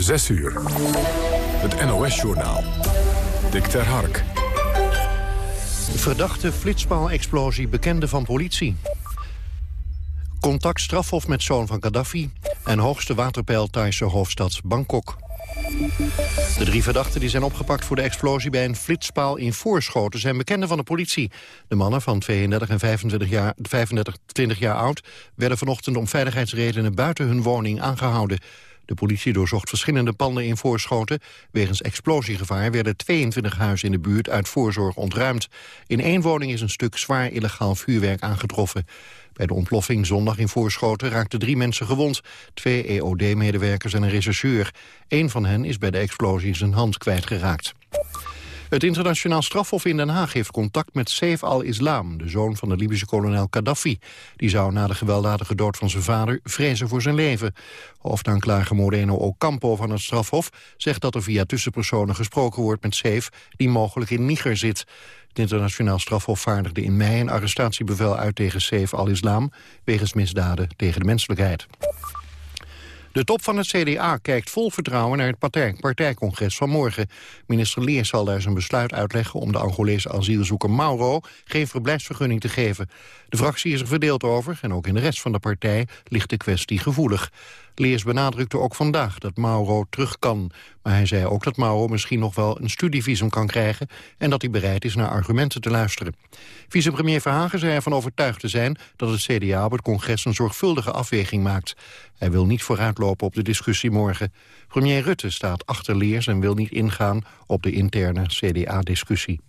6 uur. Het NOS-journaal. Dick ter Hark. Verdachte flitspaal-explosie bekende van politie. Contact strafhof met zoon van Gaddafi... en hoogste waterpeil Thaise hoofdstad Bangkok. De drie verdachten die zijn opgepakt voor de explosie bij een flitspaal in Voorschoten zijn bekenden van de politie. De mannen van 32 en 25 jaar, 35, 20 jaar oud werden vanochtend om veiligheidsredenen buiten hun woning aangehouden. De politie doorzocht verschillende panden in Voorschoten. Wegens explosiegevaar werden 22 huizen in de buurt uit voorzorg ontruimd. In één woning is een stuk zwaar illegaal vuurwerk aangetroffen. Bij de ontploffing zondag in Voorschoten raakten drie mensen gewond. Twee EOD-medewerkers en een rechercheur. Eén van hen is bij de explosie zijn hand kwijtgeraakt. Het internationaal strafhof in Den Haag heeft contact met Saif al-Islam... de zoon van de Libische kolonel Gaddafi. Die zou na de gewelddadige dood van zijn vader vrezen voor zijn leven. Hoofdaanklager Moreno Ocampo van het strafhof zegt dat er via tussenpersonen gesproken wordt met Saif... die mogelijk in Niger zit. Het internationaal strafhof vaardigde in mei een arrestatiebevel uit tegen Saif al-Islam... wegens misdaden tegen de menselijkheid. De top van het CDA kijkt vol vertrouwen naar het partij, partijcongres van morgen. Minister Leers zal daar zijn besluit uitleggen om de Angolese asielzoeker Mauro geen verblijfsvergunning te geven. De fractie is er verdeeld over en ook in de rest van de partij ligt de kwestie gevoelig. Leers benadrukte ook vandaag dat Mauro terug kan. Maar hij zei ook dat Mauro misschien nog wel een studievisum kan krijgen... en dat hij bereid is naar argumenten te luisteren. Vicepremier Verhagen zei ervan overtuigd te zijn... dat het CDA op het congres een zorgvuldige afweging maakt. Hij wil niet vooruitlopen op de discussie morgen. Premier Rutte staat achter Leers en wil niet ingaan op de interne CDA-discussie.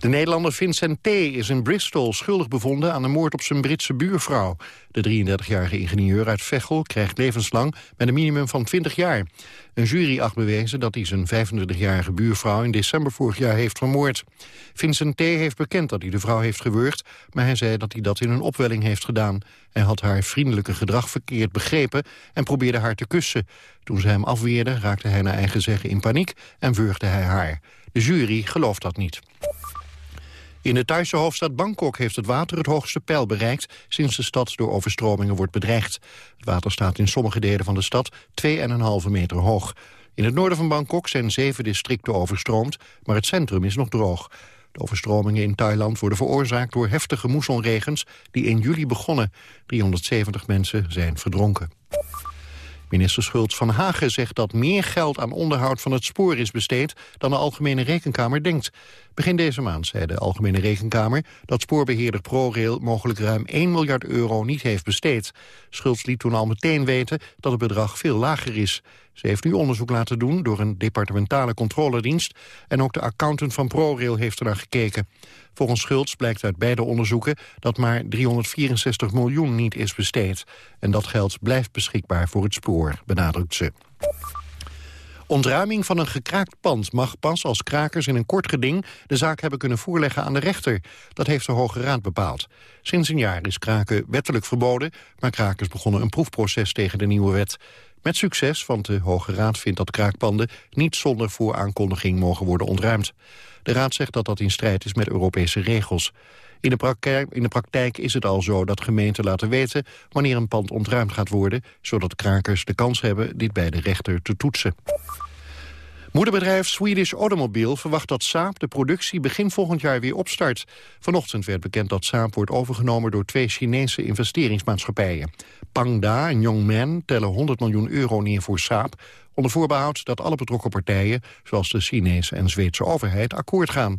De Nederlander Vincent T. is in Bristol schuldig bevonden aan de moord op zijn Britse buurvrouw. De 33-jarige ingenieur uit Veghel krijgt levenslang met een minimum van 20 jaar. Een jury acht bewezen dat hij zijn 25-jarige buurvrouw in december vorig jaar heeft vermoord. Vincent T. heeft bekend dat hij de vrouw heeft gewurgd, maar hij zei dat hij dat in een opwelling heeft gedaan. Hij had haar vriendelijke gedrag verkeerd begrepen en probeerde haar te kussen. Toen ze hem afweerde raakte hij naar eigen zeggen in paniek en wurgde hij haar. De jury gelooft dat niet. In de Thaise hoofdstad Bangkok heeft het water het hoogste peil bereikt... sinds de stad door overstromingen wordt bedreigd. Het water staat in sommige delen van de stad 2,5 meter hoog. In het noorden van Bangkok zijn zeven districten overstroomd... maar het centrum is nog droog. De overstromingen in Thailand worden veroorzaakt door heftige moessonregens... die in juli begonnen. 370 mensen zijn verdronken. Minister Schultz van Hagen zegt dat meer geld aan onderhoud van het spoor is besteed dan de Algemene Rekenkamer denkt. Begin deze maand zei de Algemene Rekenkamer dat spoorbeheerder ProRail mogelijk ruim 1 miljard euro niet heeft besteed. Schultz liet toen al meteen weten dat het bedrag veel lager is. Ze heeft nu onderzoek laten doen door een departementale controledienst en ook de accountant van ProRail heeft er naar gekeken. Volgens Schultz blijkt uit beide onderzoeken dat maar 364 miljoen niet is besteed. En dat geld blijft beschikbaar voor het spoor, benadrukt ze. Ontruiming van een gekraakt pand mag pas als krakers in een kort geding de zaak hebben kunnen voorleggen aan de rechter. Dat heeft de Hoge Raad bepaald. Sinds een jaar is kraken wettelijk verboden, maar krakers begonnen een proefproces tegen de nieuwe wet. Met succes, want de Hoge Raad vindt dat kraakpanden niet zonder vooraankondiging mogen worden ontruimd. De Raad zegt dat dat in strijd is met Europese regels. In de, praktijk, in de praktijk is het al zo dat gemeenten laten weten wanneer een pand ontruimd gaat worden, zodat krakers de kans hebben dit bij de rechter te toetsen. Moederbedrijf Swedish Automobile verwacht dat Saab de productie begin volgend jaar weer opstart. Vanochtend werd bekend dat Saab wordt overgenomen door twee Chinese investeringsmaatschappijen. Pangda en Yongman tellen 100 miljoen euro neer voor Saab, onder voorbehoud dat alle betrokken partijen, zoals de Chinese en Zweedse overheid, akkoord gaan.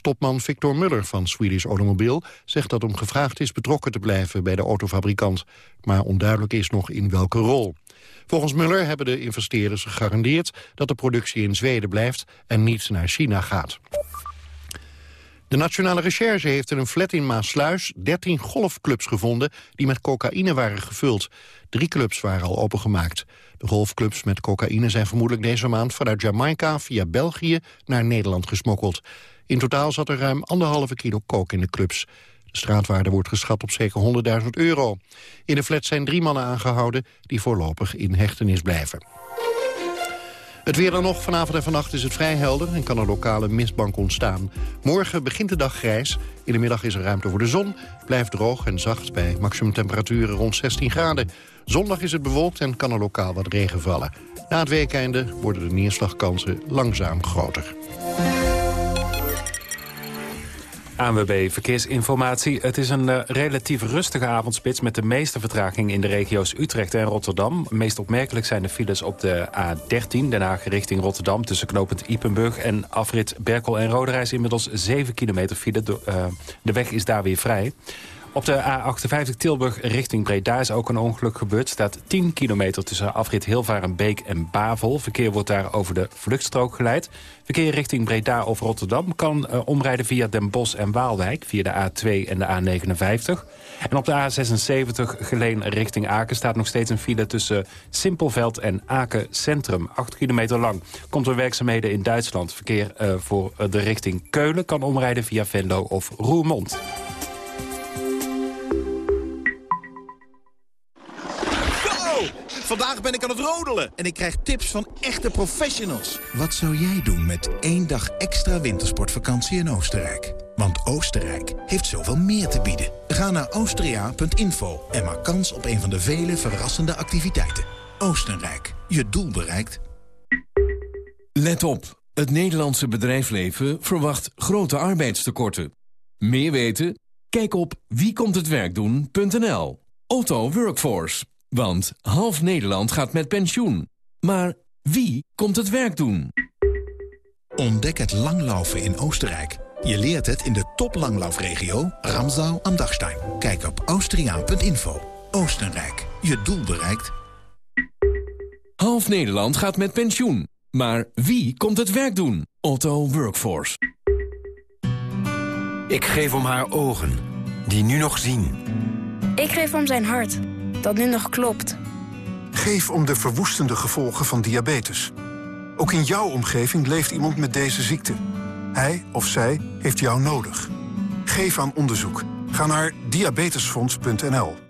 Topman Victor Muller van Swedish Automobile zegt dat hem gevraagd is betrokken te blijven bij de autofabrikant. Maar onduidelijk is nog in welke rol. Volgens Muller hebben de investeerders gegarandeerd dat de productie in Zweden blijft en niet naar China gaat. De Nationale Recherche heeft in een flat in Maasluis 13 golfclubs gevonden die met cocaïne waren gevuld. Drie clubs waren al opengemaakt. De golfclubs met cocaïne zijn vermoedelijk deze maand vanuit Jamaica via België naar Nederland gesmokkeld. In totaal zat er ruim anderhalve kilo kook in de clubs. De straatwaarde wordt geschat op zeker 100.000 euro. In de flat zijn drie mannen aangehouden die voorlopig in hechtenis blijven. Het weer dan nog. Vanavond en vannacht is het vrij helder en kan een lokale mistbank ontstaan. Morgen begint de dag grijs. In de middag is er ruimte voor de zon. Blijft droog en zacht bij maximumtemperaturen rond 16 graden. Zondag is het bewolkt en kan er lokaal wat regen vallen. Na het weekende worden de neerslagkansen langzaam groter. ANWB Verkeersinformatie. Het is een uh, relatief rustige avondspits... met de meeste vertraging in de regio's Utrecht en Rotterdam. Meest opmerkelijk zijn de files op de A13... Den Haag richting Rotterdam tussen knooppunt Ipenburg... en afrit Berkel en Roderijs inmiddels 7 kilometer file. De, uh, de weg is daar weer vrij. Op de A58 Tilburg richting Breda is ook een ongeluk gebeurd. staat 10 kilometer tussen afrit Hilvarenbeek en Bavel. Verkeer wordt daar over de vluchtstrook geleid. Verkeer richting Breda of Rotterdam kan uh, omrijden via Den Bosch en Waalwijk... via de A2 en de A59. En op de A76 Geleen richting Aken staat nog steeds een file... tussen Simpelveld en Aken Centrum, 8 kilometer lang. Komt er werkzaamheden in Duitsland. Verkeer uh, voor de richting Keulen kan omrijden via Venlo of Roermond. Vandaag ben ik aan het rodelen en ik krijg tips van echte professionals. Wat zou jij doen met één dag extra wintersportvakantie in Oostenrijk? Want Oostenrijk heeft zoveel meer te bieden. Ga naar austria.info en maak kans op een van de vele verrassende activiteiten. Oostenrijk, je doel bereikt. Let op, het Nederlandse bedrijfsleven verwacht grote arbeidstekorten. Meer weten? Kijk op wiekomthetwerkdoen.nl. Otto Workforce. Want half Nederland gaat met pensioen. Maar wie komt het werk doen? Ontdek het langlaufen in Oostenrijk. Je leert het in de toplanglaufregio Ramsau am Dachstein. Kijk op austriaan.info. Oostenrijk, je doel bereikt. Half Nederland gaat met pensioen. Maar wie komt het werk doen? Otto Workforce. Ik geef om haar ogen, die nu nog zien. Ik geef om zijn hart dat nu nog klopt. Geef om de verwoestende gevolgen van diabetes. Ook in jouw omgeving leeft iemand met deze ziekte. Hij of zij heeft jou nodig. Geef aan onderzoek. Ga naar diabetesfonds.nl.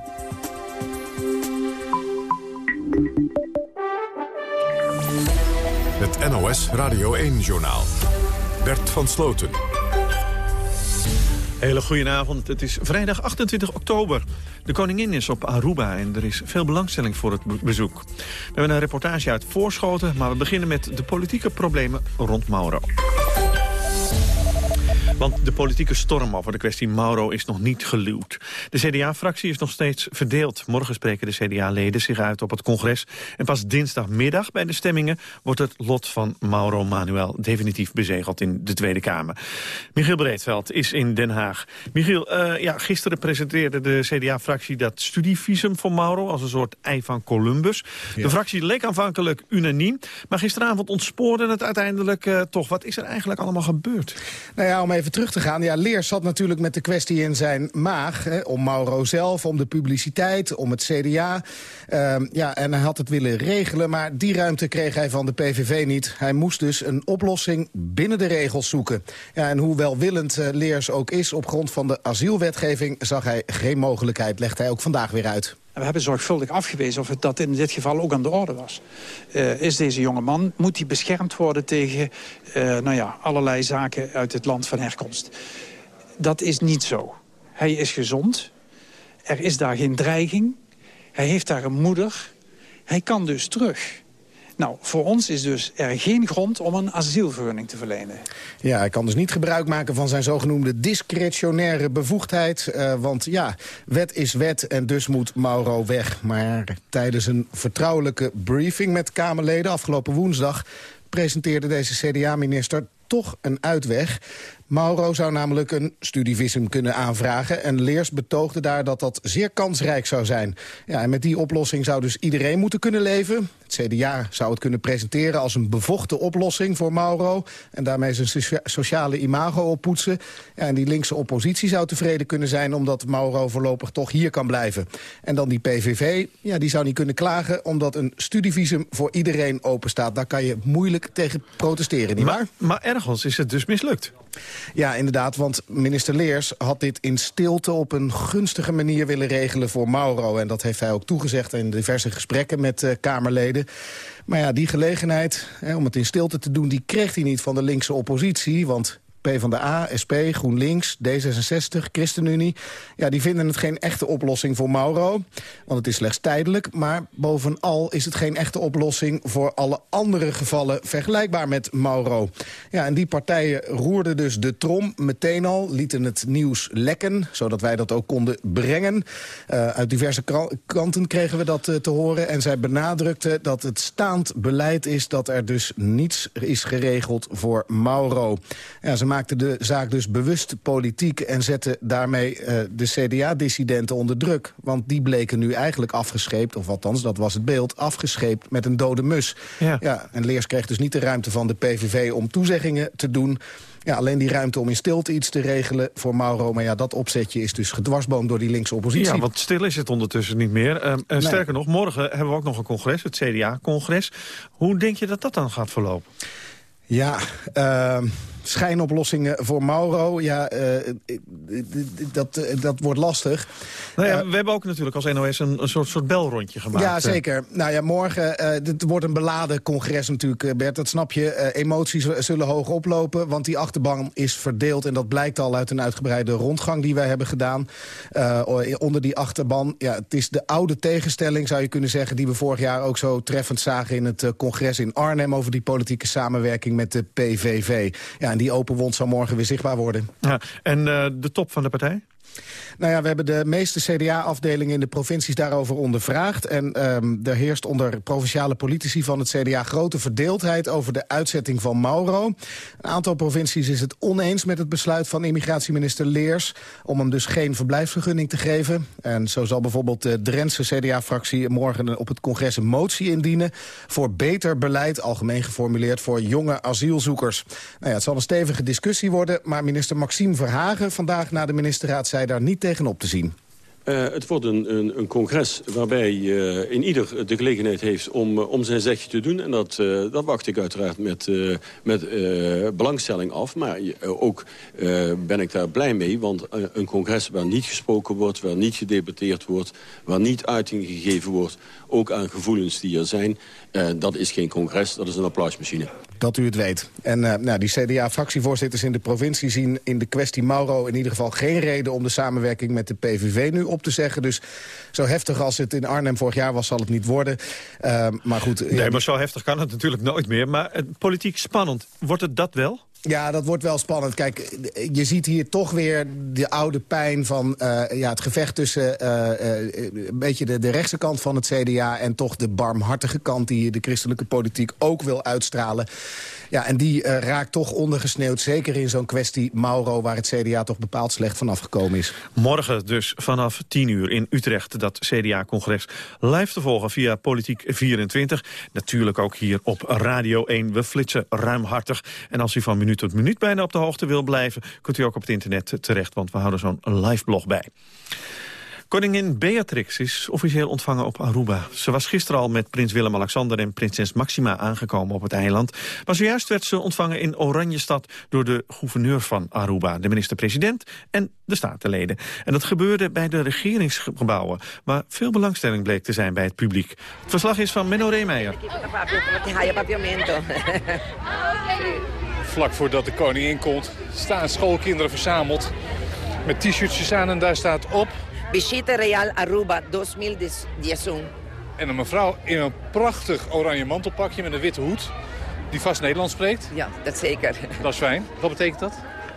Het NOS Radio 1-journaal. Bert van Sloten. Hele goedenavond. Het is vrijdag 28 oktober. De koningin is op Aruba en er is veel belangstelling voor het bezoek. We hebben een reportage uit Voorschoten, maar we beginnen met de politieke problemen rond Mauro. Want de politieke storm over de kwestie Mauro is nog niet geluwd. De CDA-fractie is nog steeds verdeeld. Morgen spreken de CDA-leden zich uit op het congres. En pas dinsdagmiddag bij de stemmingen wordt het lot van Mauro Manuel definitief bezegeld in de Tweede Kamer. Michiel Breedveld is in Den Haag. Michiel, uh, ja, gisteren presenteerde de CDA-fractie dat studievisum voor Mauro als een soort ei van Columbus. Ja. De fractie leek aanvankelijk unaniem, maar gisteravond ontspoorde het uiteindelijk uh, toch. Wat is er eigenlijk allemaal gebeurd? Nou ja, om even terug te gaan. Ja, Leers zat natuurlijk met de kwestie in zijn maag. Hè, om Mauro zelf, om de publiciteit, om het CDA. Uh, ja, en hij had het willen regelen, maar die ruimte kreeg hij van de PVV niet. Hij moest dus een oplossing binnen de regels zoeken. Ja, en hoe welwillend uh, Leers ook is op grond van de asielwetgeving... zag hij geen mogelijkheid, legt hij ook vandaag weer uit. We hebben zorgvuldig afgewezen of het dat in dit geval ook aan de orde was. Uh, is deze jonge man, moet hij beschermd worden tegen uh, nou ja, allerlei zaken uit het land van herkomst? Dat is niet zo. Hij is gezond. Er is daar geen dreiging. Hij heeft daar een moeder. Hij kan dus terug. Nou, voor ons is dus er geen grond om een asielvergunning te verlenen. Ja, hij kan dus niet gebruik maken van zijn zogenoemde discretionaire bevoegdheid. Uh, want ja, wet is wet en dus moet Mauro weg. Maar tijdens een vertrouwelijke briefing met Kamerleden afgelopen woensdag presenteerde deze CDA-minister toch een uitweg. Mauro zou namelijk een studievisum kunnen aanvragen... en Leers betoogde daar dat dat zeer kansrijk zou zijn. Ja, en met die oplossing zou dus iedereen moeten kunnen leven. Het CDA zou het kunnen presenteren als een bevochten oplossing voor Mauro... en daarmee zijn sociale imago oppoetsen. Ja, en die linkse oppositie zou tevreden kunnen zijn... omdat Mauro voorlopig toch hier kan blijven. En dan die PVV, ja, die zou niet kunnen klagen... omdat een studievisum voor iedereen openstaat. Daar kan je moeilijk tegen protesteren, nietwaar? Maar, maar ergens is het dus mislukt. Ja, inderdaad, want minister Leers had dit in stilte op een gunstige manier willen regelen voor Mauro. En dat heeft hij ook toegezegd in diverse gesprekken met uh, Kamerleden. Maar ja, die gelegenheid hè, om het in stilte te doen, die kreeg hij niet van de linkse oppositie. Want PvdA, SP, GroenLinks, D66, ChristenUnie... Ja, die vinden het geen echte oplossing voor Mauro. Want het is slechts tijdelijk. Maar bovenal is het geen echte oplossing voor alle andere gevallen... vergelijkbaar met Mauro. Ja, en die partijen roerden dus de trom meteen al. Lieten het nieuws lekken, zodat wij dat ook konden brengen. Uh, uit diverse kanten kregen we dat uh, te horen. En zij benadrukten dat het staand beleid is... dat er dus niets is geregeld voor Mauro. Ja, ze maakte de zaak dus bewust politiek... en zette daarmee uh, de CDA-dissidenten onder druk. Want die bleken nu eigenlijk afgescheept, of althans, dat was het beeld... afgescheept met een dode mus. Ja. ja en Leers kreeg dus niet de ruimte van de PVV om toezeggingen te doen... Ja, alleen die ruimte om in stilte iets te regelen voor Mauro. Maar ja, dat opzetje is dus gedwarsboomd door die linkse oppositie. Ja, want stil is het ondertussen niet meer. Uh, nee. Sterker nog, morgen hebben we ook nog een congres, het CDA-congres. Hoe denk je dat dat dan gaat verlopen? Ja, uh, schijnoplossingen voor Mauro, ja, uh, dat, dat wordt lastig. Nou ja, uh, we hebben ook natuurlijk als NOS een, een soort, soort belrondje gemaakt. Ja, zeker. Nou ja, morgen, uh, dit wordt een beladen congres natuurlijk, Bert. Dat snap je. emoties zullen hoog oplopen, want die achterban is verdeeld. En dat blijkt al uit een uitgebreide rondgang die wij hebben gedaan. onder die achterban, ja, het is de oude tegenstelling, zou je kunnen zeggen... die we vorig jaar ook zo treffend zagen in het congres in Arnhem... over die politieke samenwerking met de PVV. Ja, en die open wond zal morgen weer zichtbaar worden. Ja, en uh, de top van de partij? Nou ja, we hebben de meeste CDA-afdelingen in de provincies daarover ondervraagd. En um, er heerst onder provinciale politici van het CDA grote verdeeldheid over de uitzetting van Mauro. Een aantal provincies is het oneens met het besluit van immigratieminister Leers om hem dus geen verblijfsvergunning te geven. En zo zal bijvoorbeeld de Drentse CDA-fractie morgen op het congres een motie indienen voor beter beleid, algemeen geformuleerd, voor jonge asielzoekers. Nou ja, het zal een stevige discussie worden, maar minister Maxime Verhagen vandaag na de ministerraad zei daar niet tegenop te zien. Uh, het wordt een, een, een congres waarbij uh, in ieder de gelegenheid heeft om, uh, om zijn zegje te doen. En dat, dat wacht ik uiteraard met, met belangstelling af. Maar ook ben ik daar blij mee. Want een congres waar niet gesproken wordt, waar niet gedebatteerd wordt... waar niet uiting gegeven wordt, ook aan gevoelens die er zijn... dat is geen congres, dat is een applausmachine. Dat u het weet. En uh, nou, die CDA-fractievoorzitters in de provincie zien in de kwestie Mauro... in ieder geval geen reden om de samenwerking met de PVV nu op te zeggen. Dus zo heftig als het in Arnhem vorig jaar was, zal het niet worden. Uh, maar goed... Nee, maar zo heftig kan het natuurlijk nooit meer. Maar uh, politiek spannend, wordt het dat wel? Ja, dat wordt wel spannend. Kijk, je ziet hier toch weer de oude pijn van uh, ja, het gevecht tussen uh, uh, een beetje de, de rechtse kant van het CDA... en toch de barmhartige kant die de christelijke politiek ook wil uitstralen. Ja, en die raakt toch ondergesneeuwd. Zeker in zo'n kwestie Mauro, waar het CDA toch bepaald slecht vanaf gekomen is. Morgen dus vanaf 10 uur in Utrecht dat CDA-congres live te volgen via Politiek 24. Natuurlijk ook hier op Radio 1. We flitsen ruimhartig. En als u van minuut tot minuut bijna op de hoogte wil blijven... kunt u ook op het internet terecht, want we houden zo'n live blog bij. Koningin Beatrix is officieel ontvangen op Aruba. Ze was gisteren al met prins Willem-Alexander en prinses Maxima aangekomen op het eiland. Maar zojuist werd ze ontvangen in Oranjestad door de gouverneur van Aruba, de minister-president en de statenleden. En dat gebeurde bij de regeringsgebouwen, waar veel belangstelling bleek te zijn bij het publiek. Het verslag is van Menno Reemeijer. Vlak voordat de koningin komt, staan schoolkinderen verzameld met t-shirtjes aan en daar staat op Visita Real Aruba 2011. En een mevrouw in een prachtig oranje mantelpakje met een witte hoed... die vast Nederlands spreekt. Ja, dat zeker. Dat is fijn. Wat betekent dat?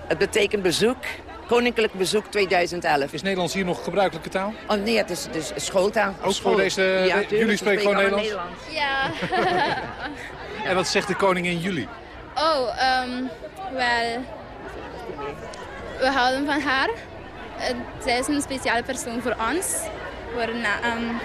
Het betekent bezoek. Koninklijk bezoek 2011. Is Nederlands hier nog gebruikelijke taal? Oh nee, het is dus schooltaal. Ook voor deze... Ja, jullie spreken gewoon Nederlands? Nederlands? Ja. en wat zegt de koningin jullie? Oh, ehm, wel... We houden van haar. Uh, zij is een speciale persoon voor ons. Voor, na, um...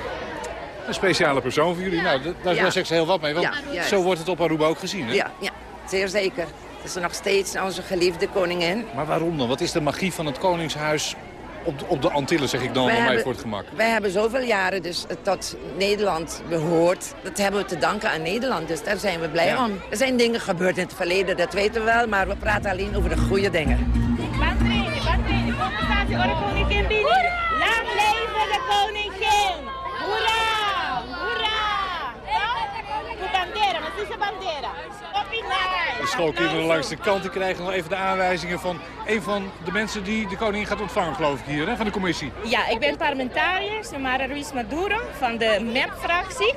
Een speciale persoon voor jullie? Nou, daar ja. zegt ze heel wat mee. Want ja, zo wordt het op Aruba ook gezien, hè? Ja, ja, zeer zeker. Het is nog steeds onze geliefde koningin. Maar waarom dan? Wat is de magie van het koningshuis op de, op de Antillen, zeg ik dan, bij mij voor het gemak. Wij hebben zoveel jaren dus tot Nederland behoord. Dat hebben we te danken aan Nederland, dus daar zijn we blij om. Er zijn dingen gebeurd in het verleden, dat weten we wel, maar we praten alleen over de goede dingen. Lang leven de koningin! Hoera! Hoera! De bandera, wat is de schoolkinderen langs de kant die krijgen nog even de aanwijzingen van een van de mensen die de koningin gaat ontvangen, geloof ik hier, hè, van de commissie. Ja, ik ben parlementariër, Samara Ruiz Maduro van de MEP-fractie.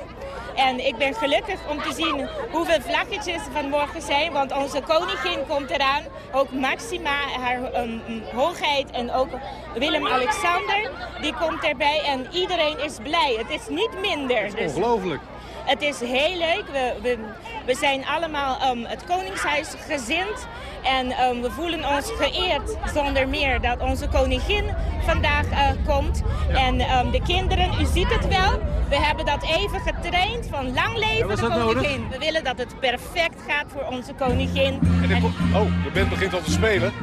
En ik ben gelukkig om te zien hoeveel vlaggetjes vanmorgen zijn. Want onze koningin komt eraan. Ook Maxima, haar um, hoogheid en ook Willem-Alexander. Die komt erbij en iedereen is blij. Het is niet minder. Dat is dus ongelooflijk. Het is heel leuk. We, we, we zijn allemaal um, het Koningshuis gezind. En um, we voelen ons geëerd zonder meer dat onze koningin vandaag uh, komt. En um, de kinderen, u ziet het wel, we hebben dat even getraind van lang leven de koningin. Nodig? We willen dat het perfect gaat voor onze koningin. En en... Oh, de band begint al te spelen.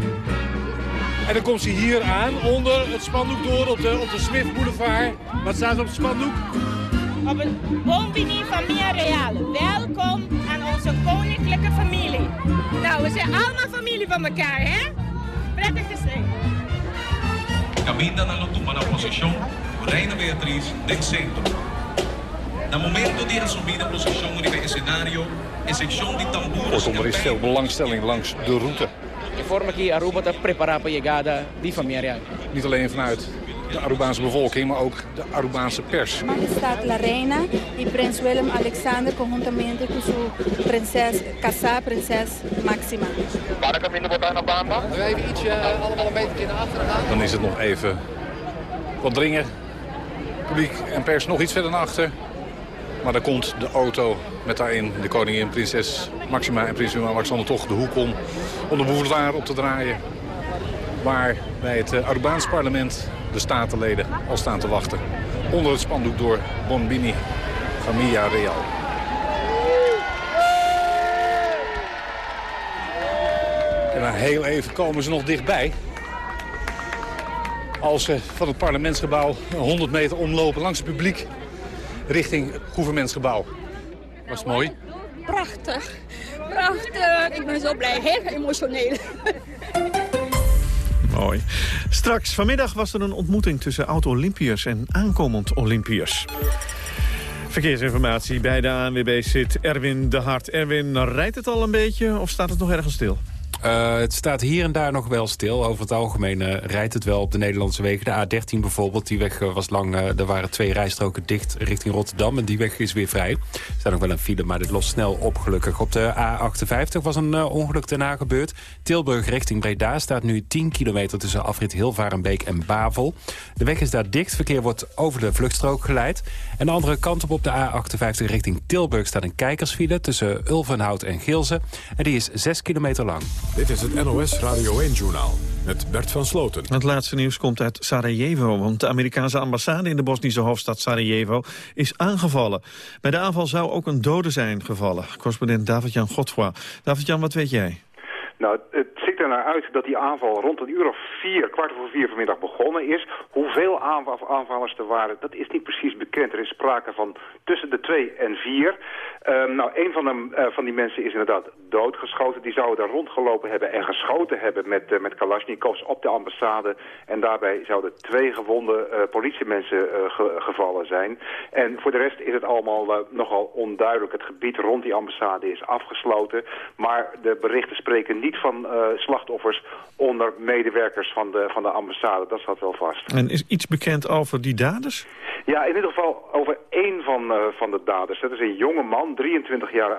En dan komt ze hier aan, onder het spandoek door op de, op de Smith Boulevard. Wat staat er op het spandoek? Op het Bombini Familia Reale. Welkom aan onze koninklijke familie. Nou, we zijn allemaal familie van elkaar, hè? Prettig gezien. Caminda na lutumba na procesión, Reina Beatriz del Centro. Na momento de subir da procesión arriba escenario, en sección de. Kortom, er is veel belangstelling langs de route. Informe aqui Aruba para preparar para a chegada de família. Niet alleen vanuit de Arubaanse bevolking, maar ook de Arubaanse pers. Majestad la reina y prins Willem Alexander conjuntamente con su prinses casa, prinses Maxima. We even ietsje uh, allemaal een beetje naar achteren gaan. Dan is het nog even wat dringen. Publiek en pers nog iets verder naar achter. Maar dan komt de auto met daarin de koningin, prinses Maxima en prins Willem-Alexander toch de hoek om... om de boulevard op te draaien. Waar bij het uh, Arubaans parlement de statenleden al staan te wachten. Onder het spandoek door Bonbini Familia Real. En dan heel even komen ze nog dichtbij. Als ze van het parlementsgebouw 100 meter omlopen langs het publiek richting het gouvernementsgebouw. Was het mooi? Prachtig, prachtig. Ik ben zo blij, heel emotioneel. Mooi. Straks vanmiddag was er een ontmoeting tussen oud-Olympiërs en aankomend Olympiërs. Verkeersinformatie bij de ANWB zit Erwin de Hart. Erwin, rijdt het al een beetje of staat het nog ergens stil? Uh, het staat hier en daar nog wel stil. Over het algemeen uh, rijdt het wel op de Nederlandse wegen. De A13 bijvoorbeeld, die weg uh, was lang... er waren twee rijstroken dicht richting Rotterdam... en die weg is weer vrij. Er staat nog wel een file, maar dit lost snel op gelukkig. Op de A58 was een ongeluk daarna gebeurd. Tilburg richting Breda staat nu 10 kilometer... tussen afrit Hilvarenbeek en Bavel. De weg is daar dicht. Verkeer wordt over de vluchtstrook geleid. En de andere kant op op de A58 richting Tilburg... staat een kijkersfile tussen Ulvenhout en Gilze. En die is 6 kilometer lang. Dit is het NOS Radio 1-journaal met Bert van Sloten. Het laatste nieuws komt uit Sarajevo, want de Amerikaanse ambassade in de Bosnische hoofdstad Sarajevo is aangevallen. Bij de aanval zou ook een dode zijn gevallen. Correspondent David-Jan Godfroy. David-Jan, wat weet jij? Nou, het ziet er naar uit dat die aanval rond een uur of vier, kwart over vier vanmiddag begonnen is. Hoeveel aanvallers er waren, dat is niet precies bekend. Er is sprake van tussen de twee en vier. Um, nou, een van, de, uh, van die mensen is inderdaad doodgeschoten. Die zouden daar rondgelopen hebben en geschoten hebben met, uh, met Kalashnikovs op de ambassade. En daarbij zouden twee gewonde uh, politiemensen ge gevallen zijn. En voor de rest is het allemaal nogal onduidelijk. Het gebied rond die ambassade is afgesloten. Maar de berichten spreken niet niet van slachtoffers onder medewerkers van de, van de ambassade. Dat staat wel vast. En is iets bekend over die daders? Ja, in ieder geval over één van, van de daders. Dat is een jonge man, 23 jaar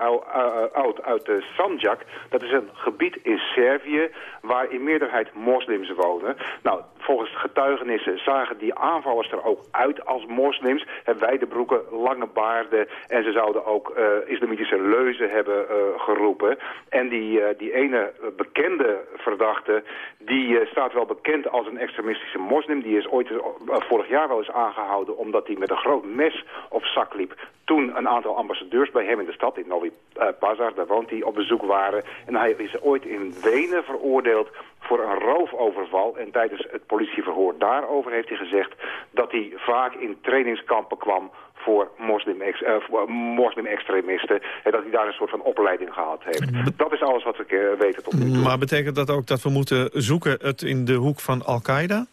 oud, uit uh, Sanjak. Dat is een gebied in Servië waar in meerderheid moslims wonen. Nou, volgens getuigenissen zagen die aanvallers er ook uit als moslims. Wijde broeken, lange baarden en ze zouden ook islamitische leuzen hebben geroepen. En die, die ene bekende verdachte, die staat wel bekend als een extremistische moslim. Die is ooit vorig jaar wel eens aangehouden omdat hij met een groot mes op zak liep. Toen een aantal ambassadeurs bij hem in de stad, in Novi Pazar, daar woont hij, op bezoek waren. En hij is ooit in Wenen veroordeeld voor een roofoverval. En tijdens het politieverhoor daarover heeft hij gezegd dat hij vaak in trainingskampen kwam voor moslim-extremisten. Uh, en dat hij daar een soort van opleiding gehad heeft. Dat is alles wat we weten tot nu toe. Maar betekent dat ook dat we moeten zoeken het in de hoek van Al-Qaeda?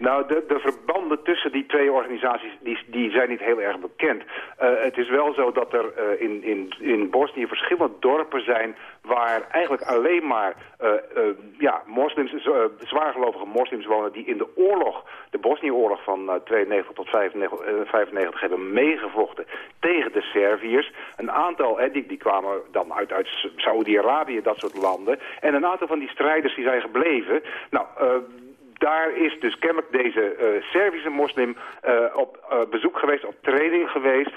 Nou, de, de verbanden tussen die twee organisaties die, die zijn niet heel erg bekend. Uh, het is wel zo dat er uh, in, in, in Bosnië verschillende dorpen zijn... waar eigenlijk alleen maar uh, ja, moslims, zwaargelovige moslims wonen... die in de oorlog, de Bosnië-oorlog van 92 tot 95, 95 hebben meegevochten tegen de Serviërs. Een aantal, die, kwamen dan uit, uit Saoedi-Arabië, dat soort landen. En een aantal van die strijders die zijn gebleven... Nou, daar is dus kennelijk deze uh, Servische moslim uh, op uh, bezoek geweest, op training geweest.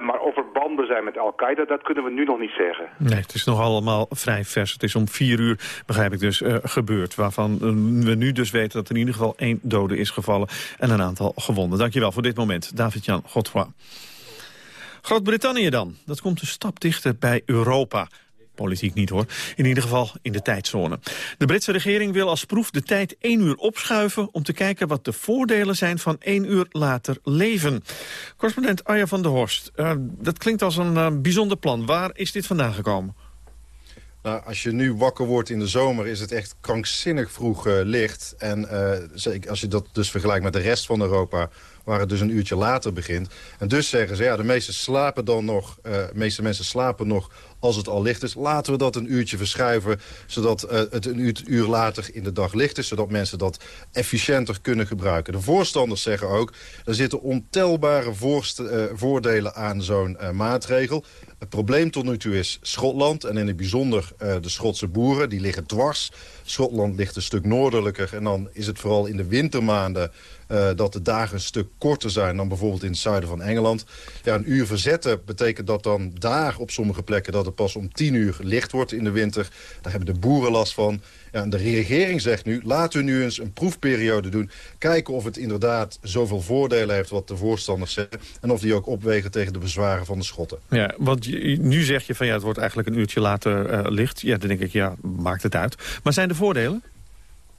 maar of er banden zijn met Al-Qaeda, dat kunnen we nu nog niet zeggen. Nee, het is nog allemaal vrij vers. Het is om vier uur, begrijp ik dus, gebeurd. Waarvan we nu dus weten dat er in ieder geval één dode is gevallen... en een aantal gewonden. Dankjewel voor dit moment, David-Jan Godfroy. Groot-Brittannië dan. Dat komt een stap dichter bij Europa. Politiek niet hoor. In ieder geval in de tijdzone. De Britse regering wil als proef de tijd één uur opschuiven... om te kijken wat de voordelen zijn van één uur later leven. Correspondent Arja van der Horst. Uh, dat klinkt als een uh, bijzonder plan. Waar is dit vandaan gekomen? Nou, als je nu wakker wordt in de zomer is het echt krankzinnig vroeg uh, licht. En als je dat dus vergelijkt met de rest van Europa waar het dus een uurtje later begint. En dus zeggen ze, ja, de meeste slapen dan nog, uh, de meeste mensen slapen nog als het al licht is. Laten we dat een uurtje verschuiven, zodat uh, het een uur, later in de dag licht is. Zodat mensen dat efficiënter kunnen gebruiken. De voorstanders zeggen ook, er zitten ontelbare uh, voordelen aan zo'n maatregel. Het probleem tot nu toe is Schotland en in het bijzonder de Schotse boeren. Die liggen dwars. Schotland ligt een stuk noordelijker en dan is het vooral in de wintermaanden uh, dat de dagen een stuk korter zijn dan bijvoorbeeld in het zuiden van Engeland. Ja, een uur verzetten betekent dat dan daar op sommige plekken... dat het pas om tien uur licht wordt in de winter. Daar hebben de boeren last van. Ja, de regering zegt nu, laten we nu eens een proefperiode doen. Kijken of het inderdaad zoveel voordelen heeft wat de voorstanders zeggen. En of die ook opwegen tegen de bezwaren van de Schotten. Ja, want nu zeg je van ja, het wordt eigenlijk een uurtje later uh, licht. Ja, dan denk ik, ja, maakt het uit. Maar zijn er voordelen?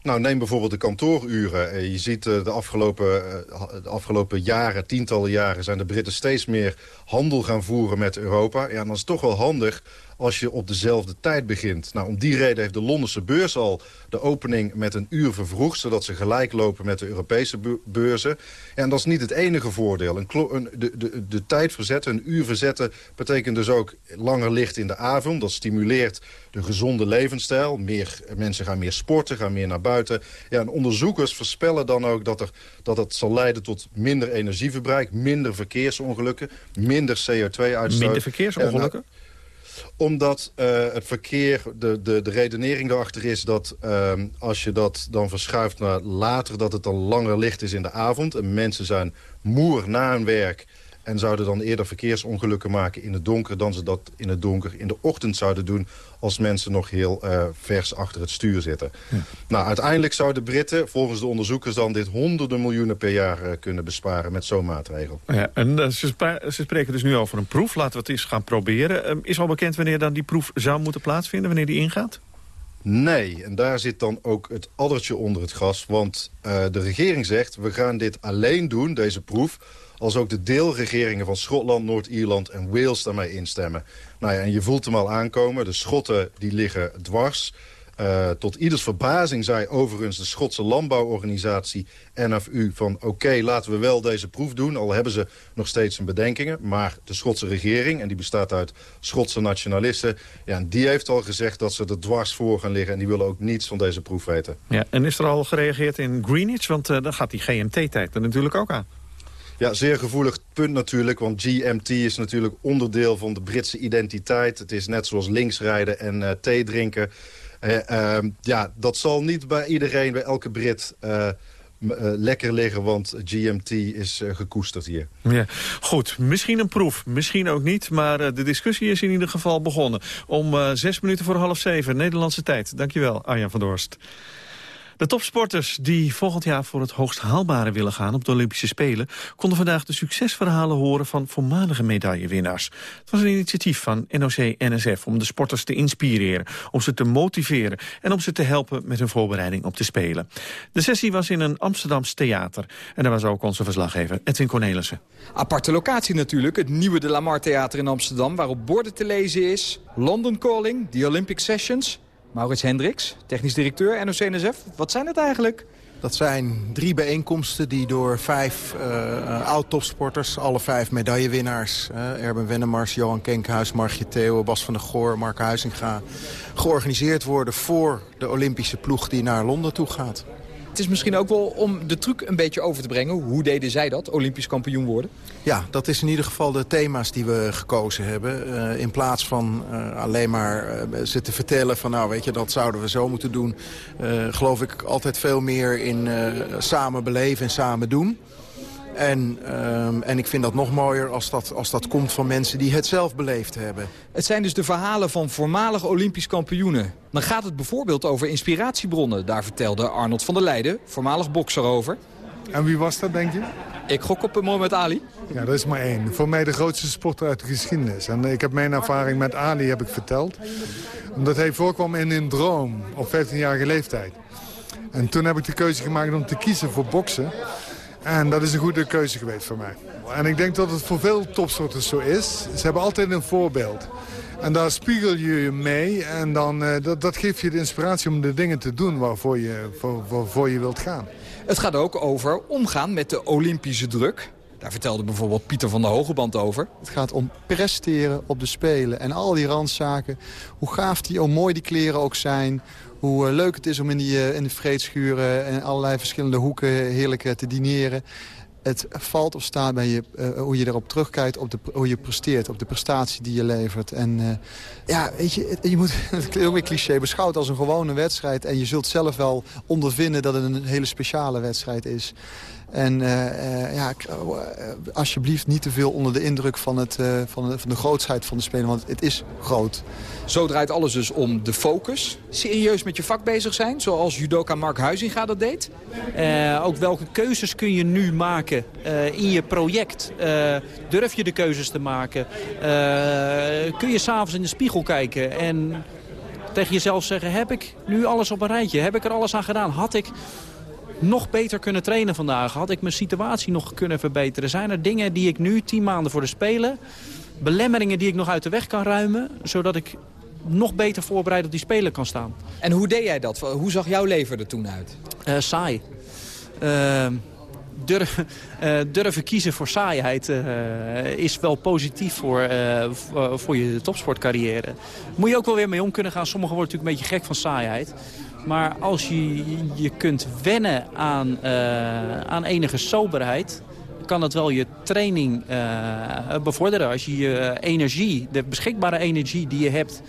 Nou, neem bijvoorbeeld de kantooruren. Eh, je ziet eh, de afgelopen, eh, de afgelopen jaren, tientallen jaren... zijn de Britten steeds meer handel gaan voeren met Europa. Ja, dan is toch wel handig als je op dezelfde tijd begint. Nou, om die reden heeft de Londense beurs al de opening met een uur vervroegd... zodat ze gelijk lopen met de Europese beurzen. En dat is niet het enige voordeel. Een een, de, de, de tijd verzetten, een uur verzetten... betekent dus ook langer licht in de avond. Dat stimuleert de gezonde levensstijl. Meer, mensen gaan meer sporten, gaan meer naar buiten. Ja, en onderzoekers voorspellen dan ook dat, er, dat het zal leiden tot minder energieverbruik... minder verkeersongelukken, minder CO2-uitstoot. Minder verkeersongelukken? Omdat uh, het verkeer, de, de, de redenering erachter is dat uh, als je dat dan verschuift naar later... dat het dan langer licht is in de avond. En mensen zijn moer na hun werk en zouden dan eerder verkeersongelukken maken in het donker... dan ze dat in het donker in de ochtend zouden doen... als mensen nog heel uh, vers achter het stuur zitten. Nou, uiteindelijk zouden Britten, volgens de onderzoekers... dan dit honderden miljoenen per jaar uh, kunnen besparen met zo'n maatregel. Ja, en uh, ze, ze, spreken dus nu over een proef. Laten we het eens gaan proberen. Ehm, is al bekend wanneer dan die proef zou moeten plaatsvinden? Wanneer die ingaat? Nee, en daar zit dan ook het addertje onder het gras. Want de regering zegt, we gaan dit alleen doen, deze proef als ook de deelregeringen van Schotland, Noord-Ierland en Wales daarmee instemmen. Nou ja, en je voelt hem al aankomen. De Schotten die liggen dwars. Uh, tot ieders verbazing zei overigens de Schotse landbouworganisatie NFU... van oké, laten we wel deze proef doen, al hebben ze nog steeds een bedenkingen. Maar de Schotse regering, en die bestaat uit Schotse nationalisten... Ja, die heeft al gezegd dat ze er dwars voor gaan liggen... en die willen ook niets van deze proef weten. Ja, en is er al gereageerd in Greenwich? Want uh, dan gaat die GMT-tijd er natuurlijk ook aan. Ja, zeer gevoelig punt natuurlijk, want GMT is natuurlijk onderdeel van de Britse identiteit. Het is net zoals linksrijden en uh, thee drinken. Uh, ja, dat zal niet bij iedereen, bij elke Brit... Uh, lekker liggen, want GMT is gekoesterd hier. Ja, goed, misschien een proef, misschien ook niet. Maar de discussie is in ieder geval begonnen. Om zes minuten voor half zeven, Nederlandse tijd. Dankjewel, Arjan van Dorst. De topsporters die volgend jaar voor het hoogst haalbare willen gaan op de Olympische Spelen... konden vandaag de succesverhalen horen van voormalige medaillewinnaars. Het was een initiatief van NOC-NSF om de sporters te inspireren... om ze te motiveren en om ze te helpen met hun voorbereiding op de Spelen. De sessie was in een Amsterdams theater. En daar was ook onze verslaggever Edwin Cornelissen. Aparte locatie natuurlijk, het nieuwe De Lamar Theater in Amsterdam... waarop borden te lezen is, London Calling, The Olympic Sessions... Maurits Hendricks, technisch directeur NOC-NSF. Wat zijn het eigenlijk? Dat zijn drie bijeenkomsten die door vijf uh, oud-topsporters... alle vijf medaillewinnaars, uh, Erben Wennemars, Johan Kenkhuis... Margje Theo, Bas van der Goor, Mark Huizinga... georganiseerd worden voor de Olympische ploeg die naar Londen toe gaat. Het is misschien ook wel om de truc een beetje over te brengen. Hoe deden zij dat, Olympisch kampioen worden? Ja, dat is in ieder geval de thema's die we gekozen hebben. Uh, in plaats van uh, alleen maar uh, zitten vertellen van... nou, weet je, dat zouden we zo moeten doen... geloof ik altijd veel meer in samen beleven en samen doen. En, um, en ik vind dat nog mooier als dat, als dat komt van mensen die het zelf beleefd hebben. Het zijn dus de verhalen van voormalige Olympisch kampioenen. Dan gaat het bijvoorbeeld over inspiratiebronnen. Daar vertelde Arnold van der Leijden, voormalig bokser, over. En wie was dat, denk je? Ik gok op Mohamed Ali. Ja, dat is maar één. Voor mij de grootste sporter uit de geschiedenis. En ik heb mijn ervaring met Ali heb ik verteld. Omdat hij voorkwam in een droom op 15-jarige leeftijd. En toen heb ik de keuze gemaakt om te kiezen voor boksen. En dat is een goede keuze geweest voor mij. En ik denk dat het voor veel topsporters zo is. Ze hebben altijd een voorbeeld. En daar spiegel je je mee en dan, uh, dat, dat geeft je de inspiratie om de dingen te doen waarvoor je, voor, waarvoor je wilt gaan. Het gaat ook over omgaan met de Olympische druk. Daar vertelde bijvoorbeeld Pieter van der Hogeband over. Het gaat om presteren op de Spelen en al die randzaken. Hoe gaaf die, hoe mooi die kleren ook zijn. Hoe uh, leuk het is om in, die, uh, in de vreedschuren en allerlei verschillende hoeken heerlijk te dineren het valt of staat bij je, hoe je erop terugkijkt, op de, hoe je presteert, op de prestatie die je levert. En ja, weet je, je moet, het weer cliché, beschouwd als een gewone wedstrijd. En je zult zelf wel ondervinden dat het een hele speciale wedstrijd is. En uh, ja, alsjeblieft niet te veel onder de indruk van, het, van, de, van de grootsheid van de Spelen, want het is groot. Zo draait alles dus om de focus. Serieus met je vak bezig zijn, zoals judoka Mark Huizinga dat deed? Uh, ook welke keuzes kun je nu maken uh, in je project? Uh, durf je de keuzes te maken? kun je s'avonds in de spiegel kijken en tegen jezelf zeggen... heb ik nu alles op een rijtje? Heb ik er alles aan gedaan? Had ik nog beter kunnen trainen vandaag? Had ik mijn situatie nog kunnen verbeteren? Zijn er dingen die ik nu, tien maanden voor de Spelen... belemmeringen die ik nog uit de weg kan ruimen... zodat ik nog beter voorbereid op die Spelen kan staan. En hoe deed jij dat? Hoe zag jouw leven er toen uit? Uh, saai. Uh, durf, uh, durven kiezen voor saaiheid is wel positief voor, voor je topsportcarrière. Moet je ook wel weer mee om kunnen gaan. Sommigen worden natuurlijk een beetje gek van saaiheid. Maar als je je kunt wennen aan, aan enige soberheid kan dat wel je training uh, bevorderen. Als je je energie, de beschikbare energie die je hebt...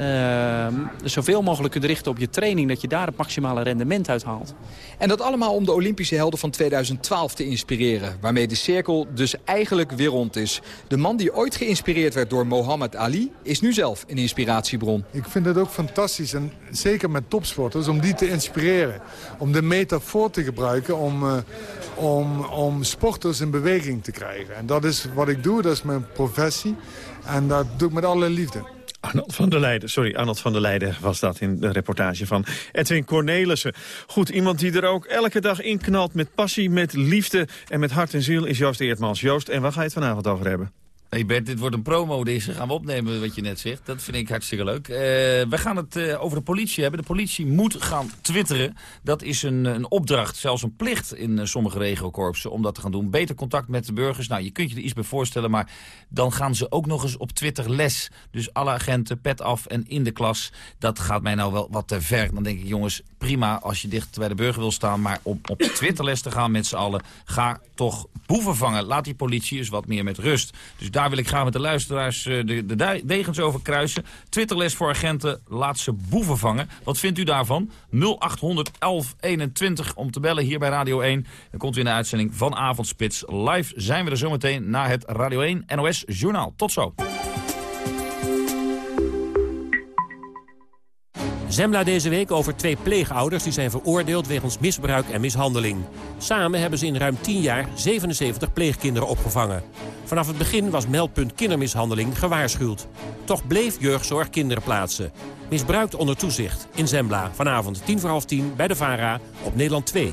Uh, zoveel mogelijk kunt richten op je training... dat je daar het maximale rendement uit haalt. En dat allemaal om de Olympische helden van 2012 te inspireren... waarmee de cirkel dus eigenlijk weer rond is. De man die ooit geïnspireerd werd door Mohammed Ali... is nu zelf een inspiratiebron. Ik vind het ook fantastisch, en zeker met topsporters... om die te inspireren. Om de metafoor te gebruiken... om, uh, om, om sporters in beweging te krijgen. En dat is wat ik doe, dat is mijn professie. En dat doe ik met alle liefde. Arnold van der Leijden, sorry, Arnold van der Leijden was dat in de reportage van Edwin Cornelissen. Goed, iemand die er ook elke dag in knalt met passie, met liefde en met hart en ziel is Joost Eertmans. Joost, en waar ga je het vanavond over hebben? Hey Bert, dit wordt een promo, deze gaan we opnemen wat je net zegt. Dat vind ik hartstikke leuk. Uh, we gaan het uh, over de politie hebben. De politie moet gaan twitteren. Dat is een, een opdracht, zelfs een plicht in uh, sommige regiokorpsen om dat te gaan doen. Beter contact met de burgers. Nou, je kunt je er iets bij voorstellen, maar dan gaan ze ook nog eens op Twitter les. Dus alle agenten, pet af en in de klas. Dat gaat mij nou wel wat te ver. Dan denk ik, jongens, prima als je dicht bij de burger wil staan. Maar om op Twitter les te gaan met z'n allen, ga toch boeven vangen. Laat die politie eens wat meer met rust. Dus daar wil ik graag met de luisteraars uh, de, de, degens over kruisen. Twitterles voor agenten, laat ze boeven vangen. Wat vindt u daarvan? 0800 1121 om te bellen hier bij Radio 1. Dan komt u in de uitzending van Avondspits. Live zijn we er zometeen na het Radio 1 NOS Journaal. Tot zo. Zembla deze week over twee pleegouders die zijn veroordeeld wegens misbruik en mishandeling. Samen hebben ze in ruim 10 jaar 77 pleegkinderen opgevangen. Vanaf het begin was meldpunt kindermishandeling gewaarschuwd. Toch bleef jeugdzorg kinderen plaatsen. Misbruikt onder toezicht in Zembla. Vanavond 10 voor half 10 bij de VARA op Nederland 2.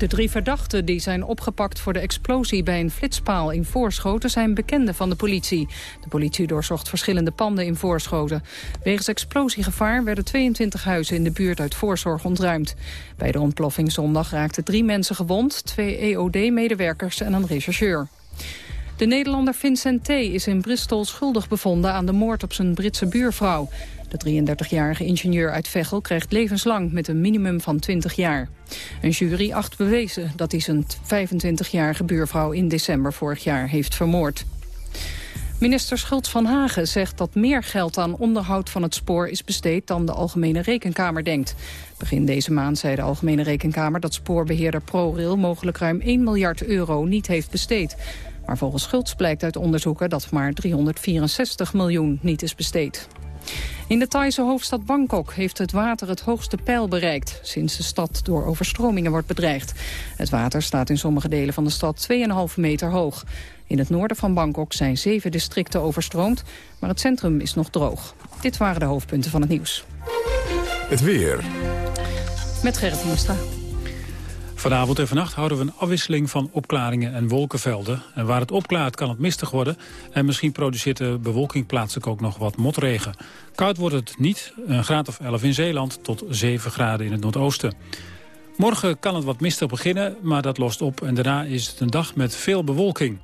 De drie verdachten die zijn opgepakt voor de explosie bij een flitspaal in Voorschoten zijn bekenden van de politie. De politie doorzocht verschillende panden in Voorschoten. Wegens explosiegevaar werden 22 huizen in de buurt uit voorzorg ontruimd. Bij de ontploffing zondag raakten drie mensen gewond, twee EOD-medewerkers en een rechercheur. De Nederlander Vincent T. is in Bristol schuldig bevonden aan de moord op zijn Britse buurvrouw. De 33-jarige ingenieur uit Veghel krijgt levenslang met een minimum van 20 jaar. Een jury acht bewezen dat hij zijn 25-jarige buurvrouw in december vorig jaar heeft vermoord. Minister Schultz van Hagen zegt dat meer geld aan onderhoud van het spoor is besteed dan de Algemene Rekenkamer denkt. Begin deze maand zei de Algemene Rekenkamer dat spoorbeheerder ProRail mogelijk ruim 1 miljard euro niet heeft besteed. Maar volgens Schultz blijkt uit onderzoeken dat maar 364 miljoen niet is besteed. In de Thaise hoofdstad Bangkok heeft het water het hoogste peil bereikt... sinds de stad door overstromingen wordt bedreigd. Het water staat in sommige delen van de stad 2,5 meter hoog. In het noorden van Bangkok zijn zeven districten overstroomd... maar het centrum is nog droog. Dit waren de hoofdpunten van het nieuws. Het weer. Met Gerrit Hiemstra. Vanavond en vannacht houden we een afwisseling van opklaringen en wolkenvelden. En waar het opklaart kan het mistig worden. En misschien produceert de bewolking plaatselijk ook nog wat motregen. Koud wordt het niet, een graad of 11 in Zeeland tot 7 graden in het noordoosten. Morgen kan het wat mistig beginnen, maar dat lost op. En daarna is het een dag met veel bewolking.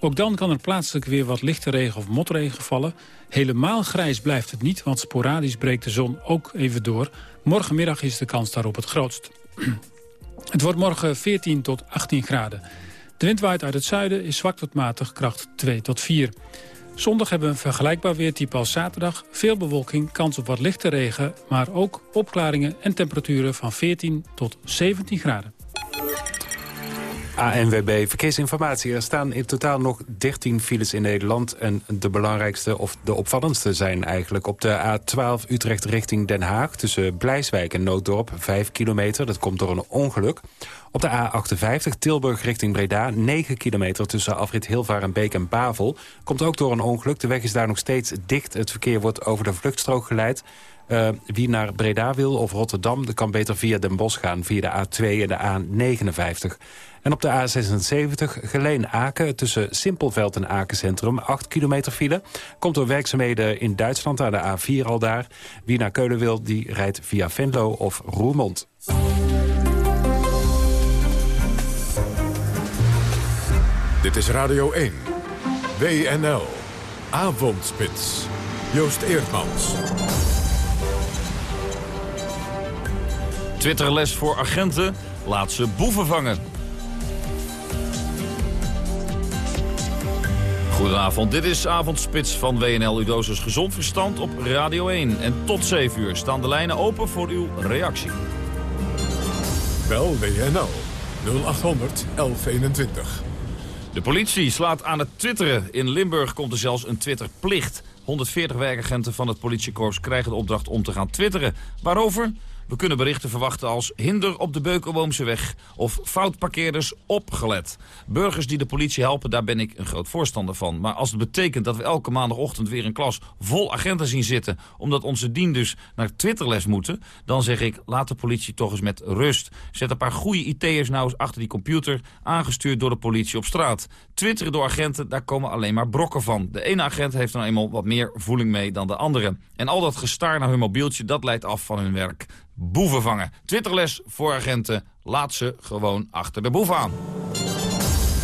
Ook dan kan er plaatselijk weer wat lichte regen of motregen vallen. Helemaal grijs blijft het niet, want sporadisch breekt de zon ook even door. Morgenmiddag is de kans daarop het grootst. Het wordt morgen 14 tot 18 graden. De wind waait uit het zuiden, is zwak tot matig, kracht 2 tot 4. Zondag hebben we een vergelijkbaar weertype als zaterdag. Veel bewolking, kans op wat lichte regen, maar ook opklaringen en temperaturen van 14 tot 17 graden. ANWB Verkeersinformatie. Er staan in totaal nog 13 files in Nederland. En de belangrijkste of de opvallendste zijn eigenlijk op de A12 Utrecht richting Den Haag... tussen Blijswijk en Nooddorp, 5 kilometer. Dat komt door een ongeluk. Op de A58 Tilburg richting Breda, 9 kilometer tussen afrit Hilvarenbeek en Bavel. Komt ook door een ongeluk. De weg is daar nog steeds dicht. Het verkeer wordt over de vluchtstrook geleid. Uh, wie naar Breda wil of Rotterdam, dat kan beter via Den Bosch gaan... via de A2 en de A59. En op de A76 Geleen-Aken tussen Simpelveld en Akencentrum 8 kilometer file. Komt door werkzaamheden in Duitsland aan de A4 al daar. Wie naar Keulen wil, die rijdt via Venlo of Roermond. Dit is Radio 1. WNL. Avondspits. Joost Eerdmans. Twitterles voor agenten. Laat ze boeven vangen. Goedenavond, dit is Avondspits van WNL. Uw dosis gezond verstand op Radio 1. En tot 7 uur staan de lijnen open voor uw reactie. Bel WNL 0800 1121. De politie slaat aan het twitteren. In Limburg komt er zelfs een twitterplicht. 140 werkagenten van het politiekorps krijgen de opdracht om te gaan twitteren. Waarover? We kunnen berichten verwachten als hinder op de Beukenboomseweg of foutparkeerders opgelet. Burgers die de politie helpen, daar ben ik een groot voorstander van. Maar als het betekent dat we elke maandagochtend weer een klas vol agenten zien zitten... omdat onze dien dus naar Twitterles moeten... dan zeg ik, laat de politie toch eens met rust. Zet een paar goede IT'ers nou eens achter die computer... aangestuurd door de politie op straat. Twitteren door agenten, daar komen alleen maar brokken van. De ene agent heeft nou eenmaal wat meer voeling mee dan de andere. En al dat gestaar naar hun mobieltje, dat leidt af van hun werk boeven vangen. Twitterles voor agenten. Laat ze gewoon achter de boeven aan.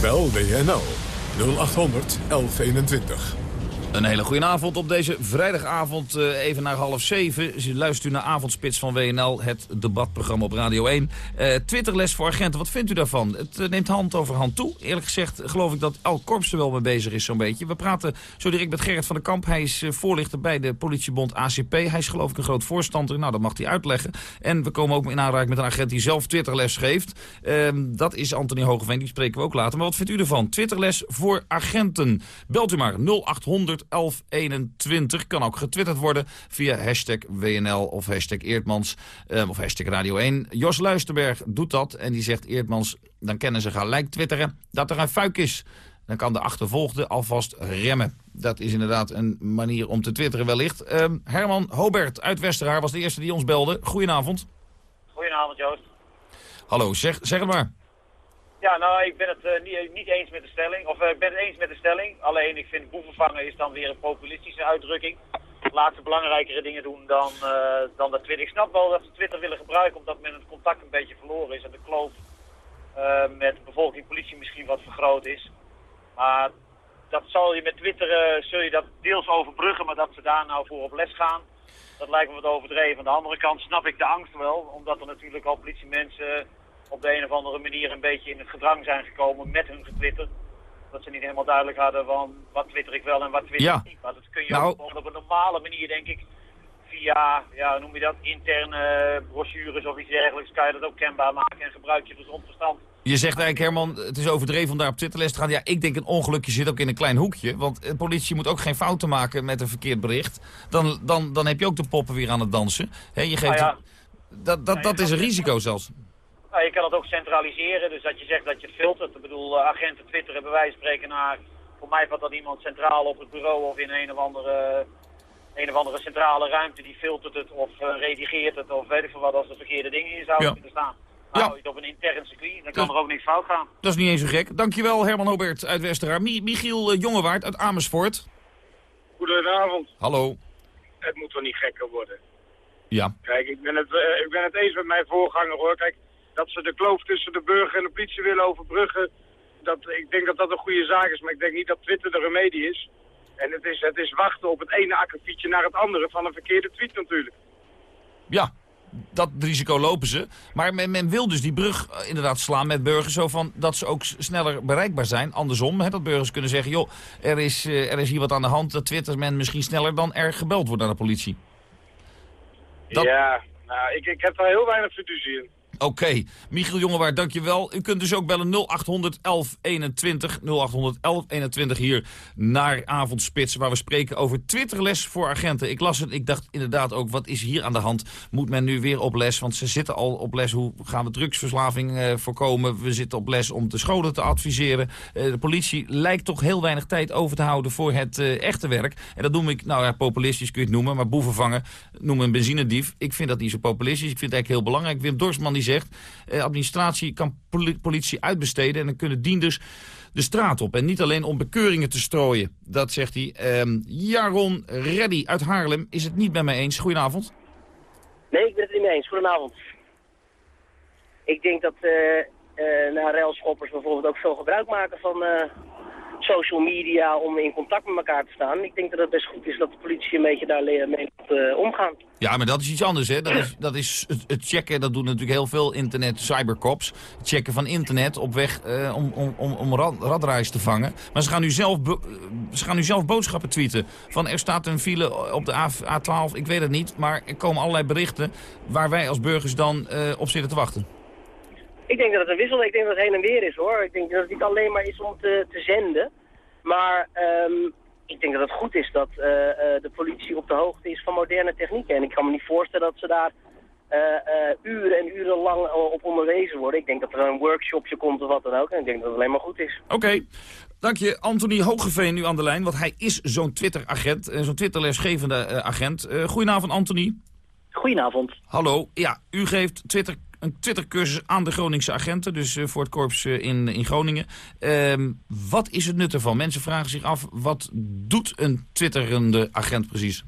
Bel WNL 0800 1121. Een hele goede avond op deze vrijdagavond, uh, even naar half zeven. Luistert u naar Avondspits van WNL, het debatprogramma op Radio 1. Uh, Twitterles voor agenten, wat vindt u daarvan? Het uh, neemt hand over hand toe. Eerlijk gezegd geloof ik dat al korps er wel mee bezig is zo'n beetje. We praten zo direct met Gerrit van der Kamp. Hij is voorlichter bij de politiebond ACP. Hij is geloof ik een groot voorstander. Nou, dat mag hij uitleggen. En we komen ook in aanraking met een agent die zelf Twitterles geeft. Ehm, dat is Anthony Hogeveen, die spreken we ook later. Maar wat vindt u ervan? Twitterles voor agenten. Belt u maar 0800 1121. Kan ook getwitterd worden via hashtag WNL of hashtag Eerdmans uh, of hashtag Radio 1. Jos Luisterberg doet dat en die zegt Eerdmans, dan kennen ze gelijk twitteren dat er een fuik is. Dan kan de achtervolgde alvast remmen. Dat is inderdaad een manier om te twitteren wellicht. Uh, Herman Hobert uit Westerhaar was de eerste die ons belde. Goedenavond. Goedenavond Joost. Hallo, zeg, zeg het maar. Ja, nou, ik ben het uh, niet, niet, eens met de stelling. Of uh, ik ben het eens met de stelling. Alleen, ik vind boevenvangen is dan weer een populistische uitdrukking. Laat ze belangrijkere dingen doen dan, uh, dan dat Twitter. Ik snap wel dat ze Twitter willen gebruiken omdat men het contact een beetje verloren is. En de kloof met bevolking politie misschien wat vergroot is. Maar dat zal je met Twitter, zul je dat deels overbruggen, maar dat ze daar nou voor op les gaan. Dat lijkt me wat overdreven. Aan de andere kant snap ik de angst wel, omdat er natuurlijk al politiemensen op de een of andere manier een beetje in het gedrang zijn gekomen met hun getwitter. Dat ze niet helemaal duidelijk hadden van wat twitter ik wel en wat twitter ik niet. Maar dat kun je nou. ook op een normale manier, denk ik, via, ja, noem je dat, interne brochures of iets dergelijks, kan je dat ook kenbaar maken en gebruik je gezond verstand. Je zegt eigenlijk, Herman, het is overdreven om daar op Twitterles te gaan. Ja, ik denk een ongelukje zit ook in een klein hoekje. Want de politie moet ook geen fouten maken met een verkeerd bericht. Dan, dan, dan heb je ook de poppen weer aan het dansen. He, je geeft nou ja. Dat, dat, dat is een risico zelfs. Nou, je kan het ook centraliseren, dus dat je zegt dat je het filtert. Ik bedoel, uh, agenten twitteren bij wijze van spreken naar... Voor mij wat dat iemand centraal op het bureau of in een of andere, een of andere centrale ruimte... die filtert het of uh, redigeert het of weet ik veel wat als er verkeerde dingen in zouden ja. kunnen staan. Nou, ja. je het op een intern circuit, dan kan er ook niks fout gaan. Dat is niet eens zo gek. Dankjewel Herman Hobert uit Westeraar. Mi Michiel uh, Jongewaard uit Amersfoort. Goedenavond. Hallo. Het moet wel niet gekker worden. Ja. Kijk, ik ben het, uh, ik ben het eens met mijn voorganger hoor. Kijk, dat ze de kloof tussen de burger en de politie willen overbruggen, dat, ik denk dat dat een goede zaak is. Maar ik denk niet dat Twitter de remedie is. En het is, het is wachten op het ene akkefietje naar het andere van een verkeerde tweet natuurlijk. Ja, dat risico lopen ze. Maar men, men, wil dus die brug uh, inderdaad slaan met burgers... zo van dat ze ook sneller bereikbaar zijn. Andersom, hè, dat burgers kunnen zeggen... joh, er is, uh, er is hier wat aan de hand. Dat twittert men misschien sneller dan er gebeld wordt naar de politie. Dat... Ja, nou, ik, ik heb daar heel weinig fiducie in. Oké. Michiel Jongewaard, dankjewel. U kunt dus ook bellen 0800 1121. 0800 1121 hier naar Avondspits, waar we spreken over Twitterles voor agenten. Ik las het, ik dacht inderdaad ook, wat is hier aan de hand? Moet men nu weer op les? Want ze zitten al op les, hoe gaan we drugsverslaving uh, voorkomen? We zitten op les om de scholen te adviseren. Uh, de politie lijkt toch heel weinig tijd over te houden voor het uh, echte werk. En dat noem ik, nou ja, populistisch kun je het noemen, maar boeven vangen, noem een benzinedief. Ik vind dat niet zo populistisch, ik vind het eigenlijk heel belangrijk. Wim Dorsman die zegt, eh, administratie kan politie uitbesteden en dan kunnen dienders de straat op. En niet alleen om bekeuringen te strooien. Dat zegt hij. Um, Jaron Reddy uit Haarlem is het niet met mij eens. Goedenavond. Nee, ik ben het niet mee eens. Goedenavond. Ik denk dat uh, uh, bijvoorbeeld ook veel gebruik maken van uh, social media om in contact met elkaar te staan. Ik denk dat het best goed is dat de politie een beetje daar mee moet uh, omgaan. Ja, maar dat is iets anders, hè? Dat is, dat is het, checken, dat doen natuurlijk heel veel internet cybercops. Het checken van internet op weg uh, om, om, om, om rad, radreis te vangen. Maar ze gaan, nu zelf ze gaan nu zelf boodschappen tweeten. Van er staat een file op de A, A12, ik weet het niet. Maar er komen allerlei berichten waar wij als burgers dan op zitten te wachten. Ik denk dat het een wissel, ik denk dat het heen en weer is hoor. Ik denk dat het niet alleen maar is om te, te zenden. Maar ehm, ik denk dat het goed is dat eh, eh, de politie op de hoogte is van moderne technieken. En ik kan me niet voorstellen dat ze daar eh, eh, uren en uren lang op onderwezen worden. Ik denk dat er een workshopje komt of wat dan ook. En ik denk dat het alleen maar goed is. Oké, dank je. Anthony Hogeveen nu aan de lijn, want hij is zo'n Twitter-agent. zo'n Twitter-lesgevende agent. Eh, goedenavond, Anthony. Goedenavond. Hallo. Ja, u geeft Twitter, een Twitter-cursus aan de Groningse agenten, dus eh, voor het korps eh, in, in Groningen. Ehm, wat is het nut ervan? Mensen vragen zich af, wat doet een Twitterende agent precies?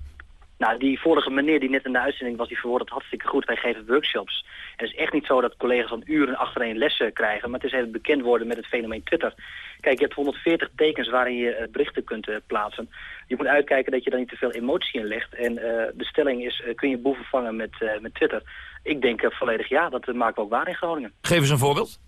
Nou, die vorige meneer die net in de uitzending was, die verwoordt het hartstikke goed. Wij geven workshops. Het is echt niet zo dat collega's van uren achtereen lessen krijgen, maar het is even bekend worden met het fenomeen Twitter. Kijk, je hebt 140 tekens waarin je eh, berichten kunt eh, plaatsen. Je moet uitkijken dat je daar niet te veel emotie in legt. En eh, de stelling is, kun je boeven vangen met, met Twitter? Ik denk volledig ja, dat maken we ook waar in Groningen. Geef eens een voorbeeld.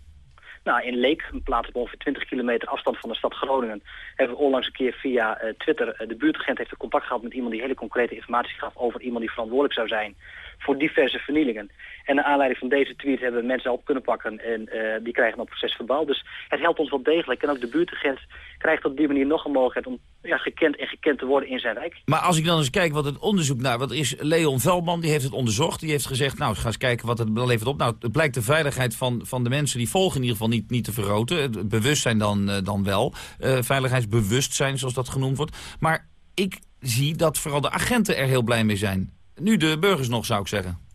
Nou, in Leek, een plaats op ongeveer 20 kilometer afstand van de stad Groningen, hebben we onlangs een keer via Twitter, de buurtagent heeft een contact gehad met iemand die hele concrete informatie gaf over iemand die verantwoordelijk zou zijn voor diverse vernielingen. En naar aanleiding van deze tweet hebben we mensen op kunnen pakken en eh, die krijgen een proces verbaal. Dus het helpt ons wel degelijk. En ook de buurtagent krijgt op die manier nog een mogelijkheid om ja, gekend en gekend te worden in zijn wijk. Maar als ik dan eens kijk wat het onderzoek naar, wat is Leon Velman, die heeft het onderzocht. Die heeft gezegd, nou, ga eens kijken wat het levert op. Nou, het blijkt de veiligheid van, van de mensen die volgen in ieder geval niet, niet te vergroten. Het bewustzijn dan, eh, dan wel. Eh, veiligheidsbewustzijn, zoals dat genoemd wordt. Maar ik zie dat vooral de agenten er heel blij mee zijn. Nu de burgers nog, zou ik zeggen.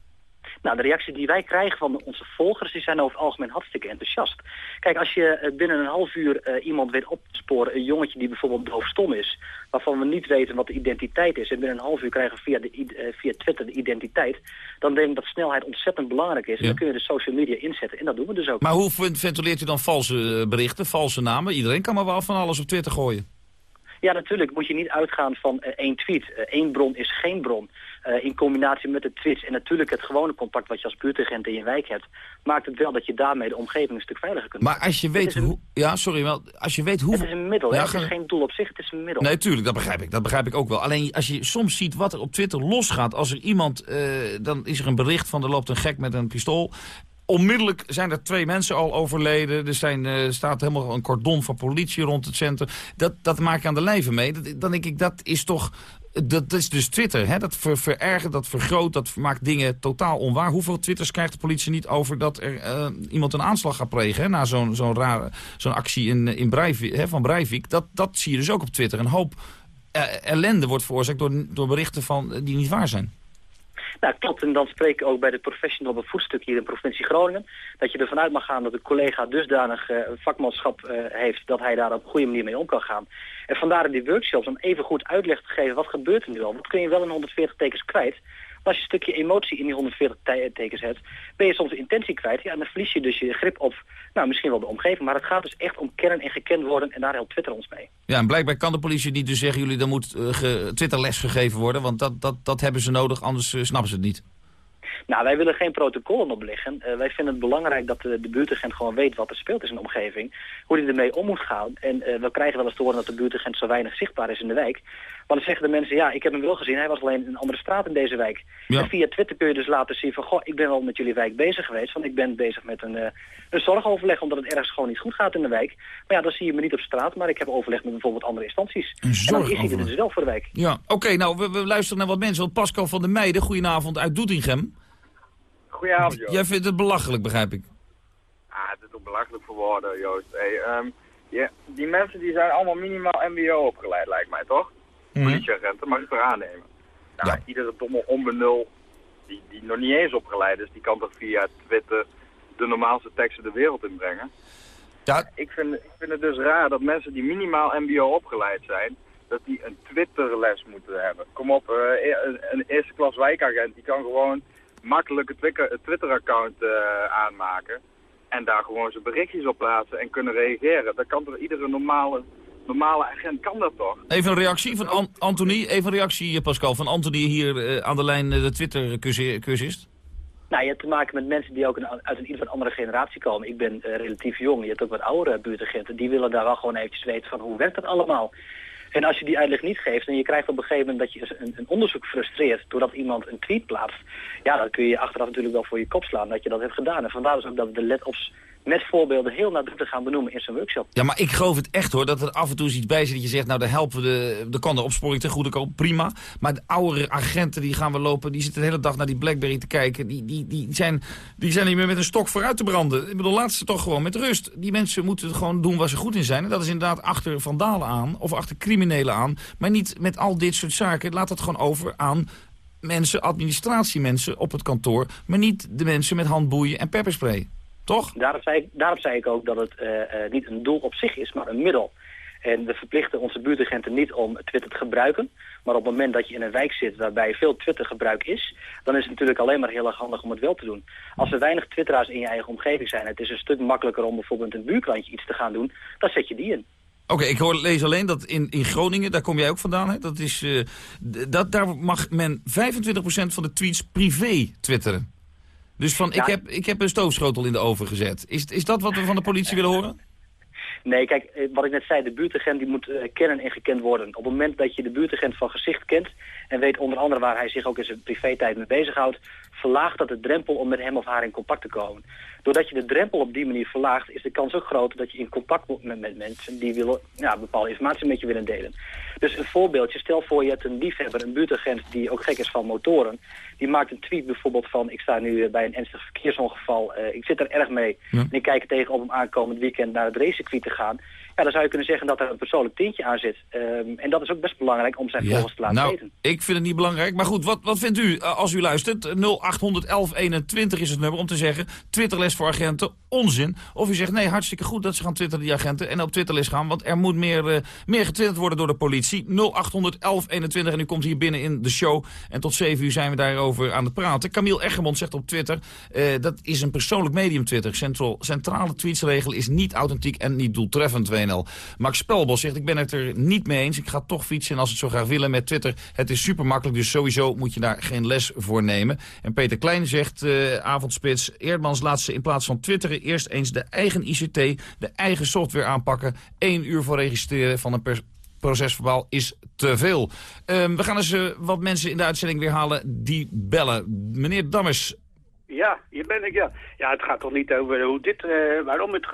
Nou, de reactie die wij krijgen van onze volgers, die zijn over het algemeen hartstikke enthousiast. Kijk, als je eh, binnen een half uur eh, iemand weet op te sporen, een jongetje die bijvoorbeeld doofstom is, waarvan we niet weten wat de identiteit is, en binnen een half uur krijgen we via, de, eh, via Twitter de identiteit, dan denk ik dat snelheid ontzettend belangrijk is. En dan kun je de social media inzetten, en dat doen we dus ook. Maar hoe vent- ventileert u dan valse berichten, valse namen? Iedereen kan maar wel van alles op Twitter gooien. Ja, natuurlijk moet je niet uitgaan van één tweet. Één bron is geen bron. Eh, in combinatie met de tweets en natuurlijk het gewone contact wat je als buurtagent in je wijk hebt, maakt het wel dat je daarmee de omgeving een stuk veiliger kunt Maar als je weet hoe... Ja, sorry, wel, als je weet hoe... Het is een middel? Ja, het is geen doel op zich, het is een middel. Nee, tuurlijk, dat begrijp ik. Dat begrijp ik ook wel. Alleen als je soms ziet wat er op Twitter losgaat. Als er iemand, eh, dan is er een bericht van er loopt een gek met een pistool. Onmiddellijk zijn er twee mensen al overleden. Er zijn, eh, staat helemaal een cordon van politie rond het centrum. Dat, dat maak je aan de lijve mee. Dat, dan denk ik, dat is toch... Dat is dus Twitter, hè? dat ver, verergert, dat vergroot, dat maakt dingen totaal onwaar. Hoeveel twitters krijgt de politie niet over dat er eh, iemand een aanslag gaat plegen... Hè? na zo'n zo'n rare zo'n actie in, in Breivik, hè, van Breivik? Dat, dat zie je dus ook op Twitter. Een hoop eh, ellende wordt veroorzaakt door, door berichten van, eh, die niet waar zijn. Nou, klopt. En dan spreek ik ook bij de professional op hier in provincie Groningen. Dat je ervan uit mag gaan dat een collega dusdanig eh, vakmanschap eh, heeft dat hij daar op een goede manier mee om kan gaan. En vandaar die workshops om even goed uitleg te geven wat gebeurt er nu al. Wat kun je wel in 140 tekens kwijt. Als je een stukje emotie in die 140 te- tekens hebt, ben je soms de intentie kwijt. Ja, en dan verlies je dus je grip op, nou, misschien wel de omgeving. Maar het gaat dus echt om kennen en gekend worden en daar helpt Twitter ons mee. Ja, en blijkbaar kan de politie niet dus zeggen... jullie, dan moet eh, ge- Twitterles gegeven worden, want dat, dat, dat hebben ze nodig, anders eh, snappen ze het niet. Nou, wij willen geen protocollen opleggen. Eh, wij vinden het belangrijk dat de, de buurtagent gewoon weet wat er speelt in zijn omgeving. Hoe hij ermee om moet gaan. En we krijgen wel eens te horen dat de buurtagent zo weinig zichtbaar is in de wijk. Maar dan zeggen de mensen, ja, ik heb hem wel gezien. Hij was alleen in een andere straat in deze wijk. Ja. En via Twitter kun je dus laten zien van, goh, ik ben wel met jullie wijk bezig geweest. Want ik ben bezig met een, eh, een zorgoverleg omdat het ergens gewoon niet goed gaat in de wijk. Maar ja, dan zie je me niet op straat. Maar ik heb overleg met bijvoorbeeld andere instanties. Een en dan is hij er dus wel voor de wijk. Ja, oké, nou, we, we luisteren naar wat mensen. Want Pascal van der Meijden, goedenavond uit Doetinchem. Goedenavond, Joost. Jij vindt het belachelijk, begrijp ik. Ah, het is toch belachelijk voor woorden, Joost. Hey, ehm, ja, die mensen die zijn allemaal minimaal mbo opgeleid, lijkt mij, toch? Mhm. Politieagenten, mag ik het aannemen. Nou, iedere domme onbenul die, die nog niet eens opgeleid is, die kan toch via Twitter de normaalste teksten de wereld inbrengen? Ja. Ik, vind, ik vind het dus raar dat mensen die minimaal mbo opgeleid zijn, dat die een Twitterles moeten hebben. Kom op, eh, een, een eerste klas wijkagent, die kan gewoon makkelijk een Twitter-account eh, aanmaken. En daar gewoon zijn berichtjes op plaatsen en kunnen reageren. Dat kan toch iedere normale, normale agent kan dat toch? Even een reactie van An Anthony. Even een reactie, Pascal, van Anthony hier eh, aan de lijn, eh, de Twitter-cursist. Nou, je hebt te maken met mensen die ook een- uit een iets wat andere generatie komen. Ik ben eh, relatief jong. Je hebt ook wat oudere buurtagenten. Die willen daar wel gewoon eventjes weten van hoe werkt dat allemaal. En als je die uitleg niet geeft en je krijgt op een gegeven moment dat je een, een onderzoek frustreert doordat iemand een tweet plaatst, ja, dan kun je achteraf natuurlijk wel voor je kop slaan dat je dat hebt gedaan. En vandaar dus ook dat we de let-ops met voorbeelden heel nadrukkelijk gaan benoemen in zijn workshop. Ja, maar ik geloof het echt hoor, dat er af en toe iets bij zit dat je zegt, nou daar helpen we, de, de kan de opsporing ten goede komen, prima. Maar de oudere agenten die gaan we lopen, die zitten de hele dag naar die Blackberry te kijken, die, die, die, zijn, die zijn niet meer met een stok vooruit te branden. Ik bedoel, laat ze toch gewoon met rust. Die mensen moeten gewoon doen waar ze goed in zijn. En dat is inderdaad achter vandalen aan, of achter criminelen aan, maar niet met al dit soort zaken. Laat het gewoon over aan mensen, administratiemensen op het kantoor, maar niet de mensen met handboeien en pepperspray. Toch? Daarom zei ik, daarom zei ik ook dat het uh, uh, niet een doel op zich is, maar een middel. En we verplichten onze buurtagenten niet om Twitter te gebruiken. Maar op het moment dat je in een wijk zit waarbij veel Twitter-gebruik is... dan is het natuurlijk alleen maar heel erg handig om het wel te doen. Als er weinig twitteraars in je eigen omgeving zijn... het is een stuk makkelijker om bijvoorbeeld een buurkrantje iets te gaan doen... dan zet je die in. Oké, okay, ik hoor, lees alleen dat in, in Groningen, daar kom jij ook vandaan, hè? Dat is, uh, dat, daar mag men 25% van de tweets privé twitteren. Dus van, ja. ik, heb, ik heb een stoofschotel in de oven gezet. Is, is dat wat we van de politie willen horen? Nee, kijk, wat ik net zei, de buurtagent die moet uh, kennen en gekend worden. Op het moment dat je de buurtagent van gezicht kent... en weet onder andere waar hij zich ook in zijn privé-tijd mee bezighoudt... verlaagt dat de drempel om met hem of haar in contact te komen. Doordat je de drempel op die manier verlaagt... is de kans ook groter dat je in contact komt met, met mensen... die willen, ja, bepaalde informatie met je willen delen. Dus een voorbeeldje, stel voor je hebt een liefhebber, een buurtagent... die ook gek is van motoren. Die maakt een tweet bijvoorbeeld van... ik sta nu bij een ernstig verkeersongeval, uh, ik zit er erg mee... Ja. en ik kijk er tegen op hem aankomend weekend naar het racecircuit te gaan... Ja, dan zou je kunnen zeggen dat er een persoonlijk tintje aan zit. Um, en dat is ook best belangrijk om zijn ja. volgers te laten nou, weten. ik vind het niet belangrijk. Maar goed, wat, wat vindt u als u luistert? 081121 is het nummer om te zeggen... Twitterles voor agenten, onzin. Of u zegt, nee, hartstikke goed dat ze gaan twitteren, die agenten... en op Twitterles gaan, want er moet meer, uh, meer getwitterd worden door de politie. 081121 en u komt hier binnen in de show. En tot 7 uur zijn we daarover aan het praten. Camille Eggermond zegt op Twitter... Uh, dat is een persoonlijk medium Twitter. Central, centrale tweetsregel is niet authentiek en niet doeltreffend, Max Spelbos zegt, ik ben het er niet mee eens. Ik ga toch fietsen en als het zo graag willen met Twitter. Het is super makkelijk, dus sowieso moet je daar geen les voor nemen. En Peter Klein zegt, uh, avondspits... Eerdmans laat ze in plaats van twitteren eerst eens de eigen ICT... de eigen software aanpakken. Eén uur voor registreren van een procesverbaal is te veel. Um, we gaan eens uh, wat mensen in de uitzending weer halen die bellen. Meneer Dammers. Ja, hier ben ik, ja. Ja, het gaat toch niet over hoe dit, uh, waarom het,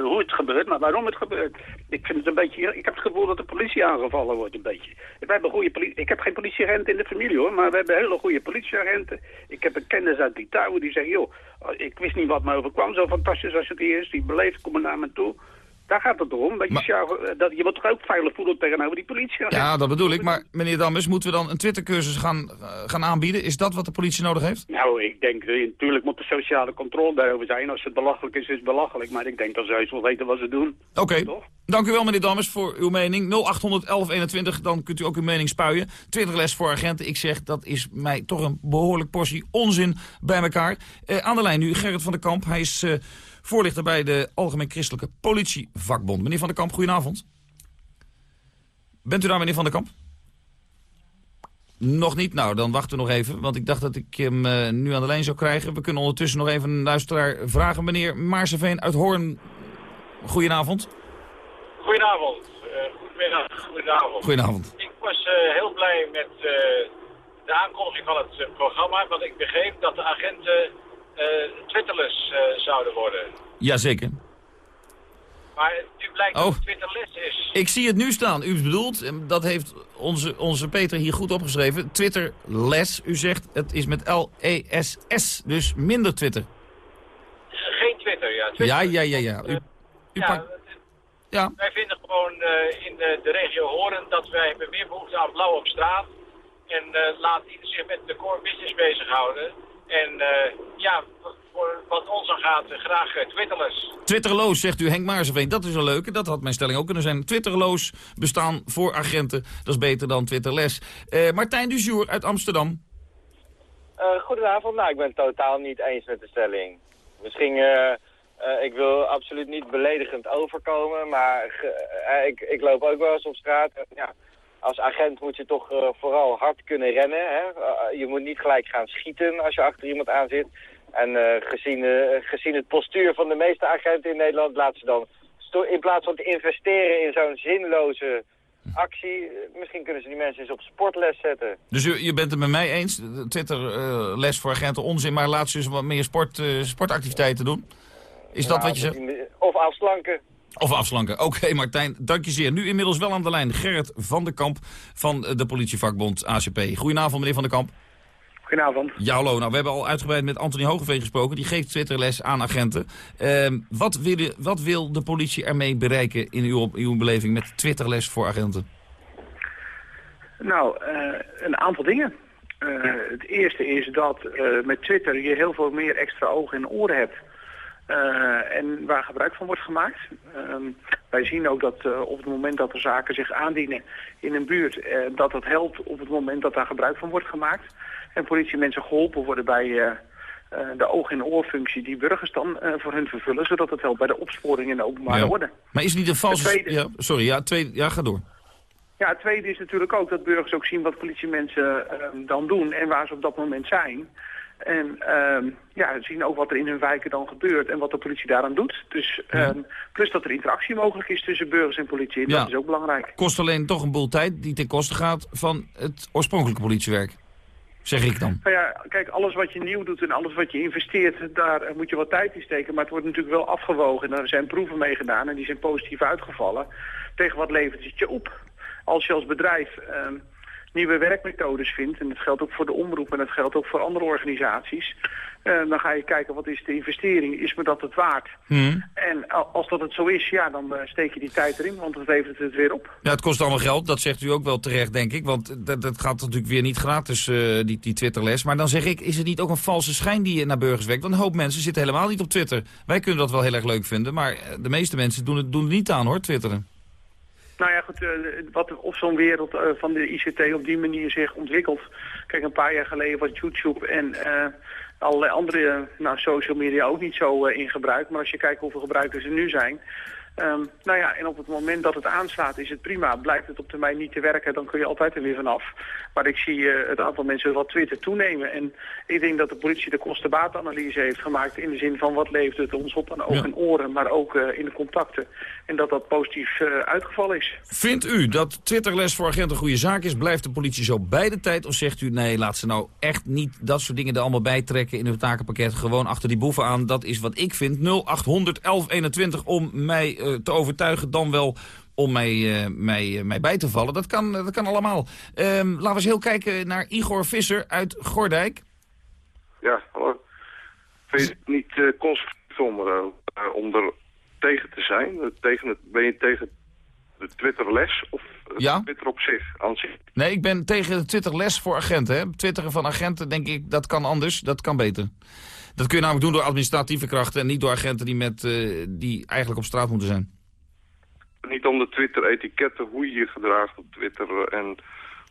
hoe het gebeurt, maar waarom het gebeurt. Ik vind het een beetje, ik heb het gevoel dat de politie aangevallen wordt een beetje. We hebben goede politie, ik heb geen politieagenten in de familie hoor, maar we hebben hele goede politieagenten. Ik heb een kennis uit Litouwen die zegt, joh, ik wist niet wat me overkwam, zo fantastisch als het hier is. Die beleefd, kom naar me toe. Daar gaat het om. Dat je, maar, dat je moet toch ook veilig voelen tegenover die politie. Ja, dat bedoel ik. Maar meneer Dammers, moeten we dan een Twittercursus gaan, uh, gaan aanbieden? Is dat wat de politie nodig heeft? Nou, ik denk, natuurlijk moet de sociale controle daarover zijn. Als het belachelijk is, is het belachelijk. Maar ik denk dat ze heus wel weten wat ze doen. Oké. Okay. Dank u wel, meneer Dammers, voor uw mening. 0800 1121, dan kunt u ook uw mening spuien. Twitterles voor agenten. Ik zeg, dat is mij toch een behoorlijk portie onzin bij elkaar. Uh, aan de lijn nu Gerrit van der Kamp. Hij is... Uh, voorlichter bij de Algemeen Christelijke Politievakbond. Meneer Van der Kamp, goedenavond. Bent u daar, meneer Van der Kamp? Nog niet? Nou, dan wachten we nog even. Want ik dacht dat ik hem uh, nu aan de lijn zou krijgen. We kunnen ondertussen nog even een luisteraar vragen. Meneer Maarseveen uit Hoorn. Goedenavond. Goedenavond. Uh, goedemiddag. Goedenavond. Goedenavond. Ik was uh, heel blij met de aankondiging van het programma. Want ik begreep dat de agenten Twitterless uh, zouden worden. Jazeker. Maar nu blijkt oh. dat Twitterless is. Ik zie het nu staan. U bedoelt, dat heeft onze, onze Peter hier goed opgeschreven, Twitterless. U zegt het is met L-E-S-S, dus minder Twitter. Geen Twitter, ja. Twitter. Ja, ja, ja, ja. U, u ja, pakt... ja. Wij vinden gewoon uh, in de, de, regio Horen dat wij hebben meer behoefte aan blauw op straat. En laat ieder zich met de core business bezighouden. En uh, ja, voor wat ons dan gaat, uh, graag uh, Twitterless. Twitterloos, zegt u Henk Maarseveen. Dat is een leuke, dat had mijn stelling ook kunnen zijn. Twitterloos bestaan voor agenten, dat is beter dan Twitterles. Martijn Dujour uit Amsterdam. goedenavond, nou ik ben het totaal niet eens met de stelling. Misschien, ik wil absoluut niet beledigend overkomen, maar ik, ik loop ook wel eens op straat. ja, als agent moet je toch uh, vooral hard kunnen rennen. Hè? Uh, je moet niet gelijk gaan schieten als je achter iemand aan zit. En uh, gezien, gezien het postuur van de meeste agenten in Nederland... laten ze dan in plaats van te investeren in zo'n zinloze actie. Eh, Misschien kunnen ze die mensen eens op sportles zetten. Dus u, je bent het met mij eens, Twitter-les voor agenten onzin... maar laat ze eens wat meer sport, eh, sportactiviteiten doen? Is dat wat je zegt? Of afslanken. Of afslanken. Oké, Martijn, dank je zeer. Nu inmiddels wel aan de lijn Gerrit van der Kamp van de politievakbond ACP. Goedenavond, meneer van der Kamp. Goedenavond. Ja, hallo. Nou, we hebben al uitgebreid met Anthony Hogeveen gesproken. Die geeft Twitterles aan agenten. Ehm, wat, wil, je- wat wil de politie ermee bereiken in uw, uw beleving met Twitterles voor agenten? Nou, eh, een aantal dingen. Eh, het eerste is dat eh, met Twitter je heel veel meer extra ogen en oren hebt. Eh, en waar gebruik van wordt gemaakt. Ehm, wij zien ook dat eh, op het moment dat er zaken zich aandienen in een buurt, eh, dat dat helpt op het moment dat daar gebruik van wordt gemaakt. En politiemensen geholpen worden bij de oog- en oorfunctie die burgers dan voor hun vervullen, zodat het helpt bij de opsporing in de openbare Ja. orde. Maar is niet een valse... Tweede- Ja, sorry, ja, tweede, ja, ga door. Ja, het tweede is natuurlijk ook dat burgers ook zien wat politiemensen ehm, dan doen en waar ze op dat moment zijn. En ehm, ja, zien ook wat er in hun wijken dan gebeurt en wat de politie daaraan doet. Dus, ehm, Plus dat er interactie mogelijk is tussen burgers en politie. En Ja. Dat is ook belangrijk. Kost alleen toch een boel tijd die ten koste gaat van het oorspronkelijke politiewerk. Zeg ik dan. Nou ja, kijk, alles wat je nieuw doet en alles wat je investeert, daar eh, moet je wat tijd in steken. Maar het wordt natuurlijk wel afgewogen. En er zijn proeven mee gedaan en die zijn positief uitgevallen. Tegen wat levert het je op? Als je als bedrijf ehm, nieuwe werkmethodes vindt, en dat geldt ook voor de omroep en dat geldt ook voor andere organisaties, eh, dan ga je kijken wat is de investering, is me dat het waard? En a- als dat het zo is, ja, dan eh, steek je die tijd erin, want dat levert het weer op. Ja, het kost allemaal geld, dat zegt u ook wel terecht, denk ik. Want dat, dat gaat natuurlijk weer niet gratis, eh, die, die Twitterles. Maar dan zeg ik, is het niet ook een valse schijn die je naar burgers wekt? Want een hoop mensen zitten helemaal niet op Twitter. Wij kunnen dat wel heel erg leuk vinden, maar de meeste mensen doen het, doen het niet aan, hoor, twitteren. Nou ja, goed, eh, wat of zo'n wereld eh, van de ICT op die manier zich ontwikkelt. Kijk, een paar jaar geleden was YouTube en eh, allerlei andere nou, social media ook niet zo in gebruik. Maar als je kijkt hoeveel gebruikers er nu zijn... ehm, nou ja, en op het moment dat het aanslaat is het prima. Blijkt het op termijn niet te werken, dan kun je altijd er weer vanaf. Maar ik zie eh, het aantal mensen wat Twitter toenemen. En ik denk dat de politie de kostenbaatanalyse heeft gemaakt... in de zin van wat levert het ons op aan ogen en oren, maar ook eh, in de contacten. En dat dat positief eh, uitgevallen is. Vindt u dat Twitterles voor agenten een goede zaak is? Blijft de politie zo bij de tijd? Of zegt u, nee, laat ze nou echt niet dat soort dingen er allemaal bij trekken in hun takenpakket. Gewoon achter die boeven aan. Dat is wat ik vind. 0800 1121 om mij te overtuigen dan wel om mij, eh, mij, eh, mij bij te vallen. Dat kan, dat kan allemaal. Ehm, laten we eens heel kijken naar Igor Visser uit Gordijk. Ja, hallo. Vind je het niet eh constructief om er, eh, om er tegen te zijn? Eh, Tegen het, ben je tegen de Twitterles of Ja? Twitter op zich aan zich? Nee, ik ben tegen Twitterles voor agenten. Hè. Twitteren van agenten, denk ik, dat kan anders. Dat kan beter. Dat kun je namelijk doen door administratieve krachten... en niet door agenten die, met, eh, die eigenlijk op straat moeten zijn. Niet om de Twitter-etiketten, hoe je je gedraagt op Twitter en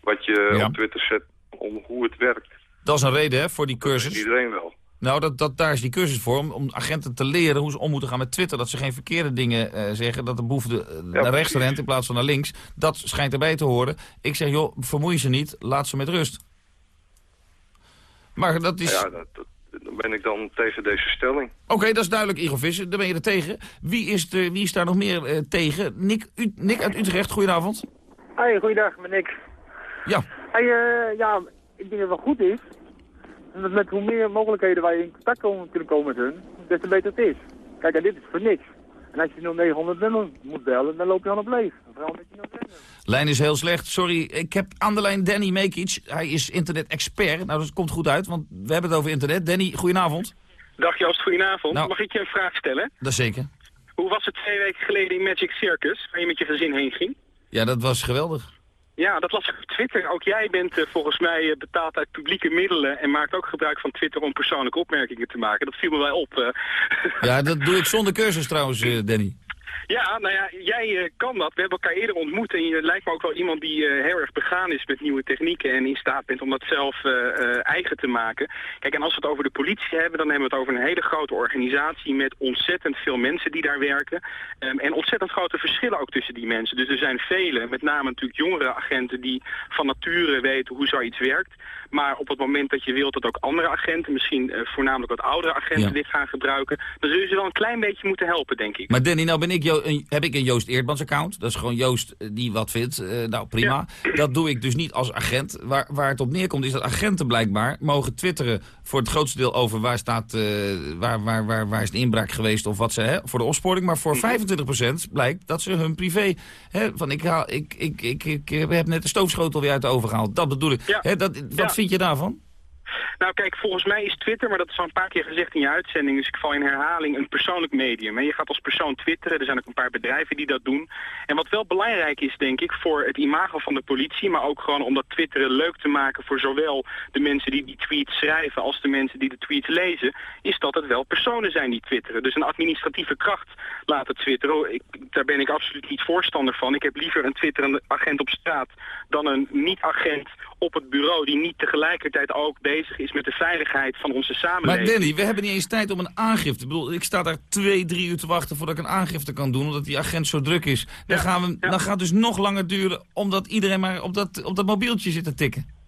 wat je Ja. op Twitter zet, om hoe het werkt. Dat is een reden hè, voor die cursus. Iedereen wel. Nou, dat, dat, daar is die cursus voor. Om, om agenten te leren hoe ze om moeten gaan met Twitter. Dat ze geen verkeerde dingen eh, zeggen. Dat de boef de, eh, naar rechts rent in plaats van naar links. Dat schijnt erbij te horen. Ik zeg, joh, vermoei ze niet. Laat ze met rust. Maar dat is... Ja, dat, ben ik dan tegen deze stelling. Oké, dat is duidelijk, Igor Visser. Daar ben je er tegen. Wie is, de, wie is daar nog meer eh, tegen? Nick, U- Nick uit Utrecht, goedenavond. Hey, goeiedag, ben ik. Ja. Hey, eh, ja, ik denk dat het wel goed is. Met, met hoe meer mogelijkheden wij in contact komen, kunnen komen met hun, des te beter het is. Kijk, en dit is voor niks. En als je 0900 nummer moet bellen, dan loop je aan het leeg. Vooral met je Lijn is heel slecht. Sorry, ik heb aan de lijn Danny Mekic. Hij is internet-expert. Nou, dat komt goed uit, want we hebben het over internet. Danny, goedenavond. Dag Joost, goedenavond. Nou. Mag ik je een vraag stellen? Dat zeker. Hoe was het twee weken geleden in Magic Circus, waar je met je gezin heen ging? Ja, dat was geweldig. Ja, dat las ik op Twitter. Ook jij bent eh, volgens mij eh, betaald uit publieke middelen en maakt ook gebruik van Twitter om persoonlijke opmerkingen te maken. Dat viel me wel op. eh. Ja, dat doe ik zonder cursus trouwens, Danny. Ja, nou ja, jij eh, kan dat. We hebben elkaar eerder ontmoet en je lijkt me ook wel iemand die eh, heel erg begaan is met nieuwe technieken en in staat bent om dat zelf eh, eigen te maken. Kijk, en als we het over de politie hebben, dan hebben we het over een hele grote organisatie met ontzettend veel mensen die daar werken. Ehm, en ontzettend grote verschillen ook tussen die mensen. Dus er zijn vele, met name natuurlijk jongere agenten die van nature weten hoe zoiets werkt. Maar op het moment dat je wilt dat ook andere agenten, misschien voornamelijk wat oudere agenten Ja. dit gaan gebruiken, dan zul je ze wel een klein beetje moeten helpen, denk ik. Maar Danny, nou ben ik ik, Jo- een, heb ik een Joost Eerdmans account. Dat is gewoon Joost eh, die wat vindt. Eh, nou, prima. Dat doe ik dus niet als agent. Waar, waar het op neerkomt is dat agenten blijkbaar mogen twitteren... voor het grootste deel over waar, staat, eh, waar, waar, waar, waar is de inbraak geweest... of wat ze, hè, voor de opsporing. Maar voor 25% blijkt dat ze hun privé... Hè, van ik, haal, ik, ik, ik, ik, heb net de stoofschotel weer uit de oven gehaald. Dat bedoel ik. Hè, dat, wat Ja. vind je daarvan? Nou kijk, volgens mij is Twitter, maar dat is al een paar keer gezegd in je uitzending, dus ik val in herhaling, een persoonlijk medium. En je gaat als persoon twitteren, er zijn ook een paar bedrijven die dat doen. En wat wel belangrijk is, denk ik, voor het imago van de politie, maar ook gewoon om dat twitteren leuk te maken voor zowel de mensen die die tweets schrijven als de mensen die de tweets lezen, is dat het wel personen zijn die twitteren. Dus een administratieve kracht laten twitteren, ik, daar ben ik absoluut niet voorstander van. Ik heb liever een twitterende agent op straat dan een niet-agent op het bureau die niet tegelijkertijd ook bezig is met de veiligheid van onze samenleving. Maar Danny, we hebben niet eens tijd om een aangifte. Ik bedoel, ik sta daar twee, drie uur te wachten voordat ik een aangifte kan doen, omdat die agent zo druk is. Dan, gaan we, dan gaat het dus nog langer duren, omdat iedereen maar op dat, op dat mobieltje zit te tikken.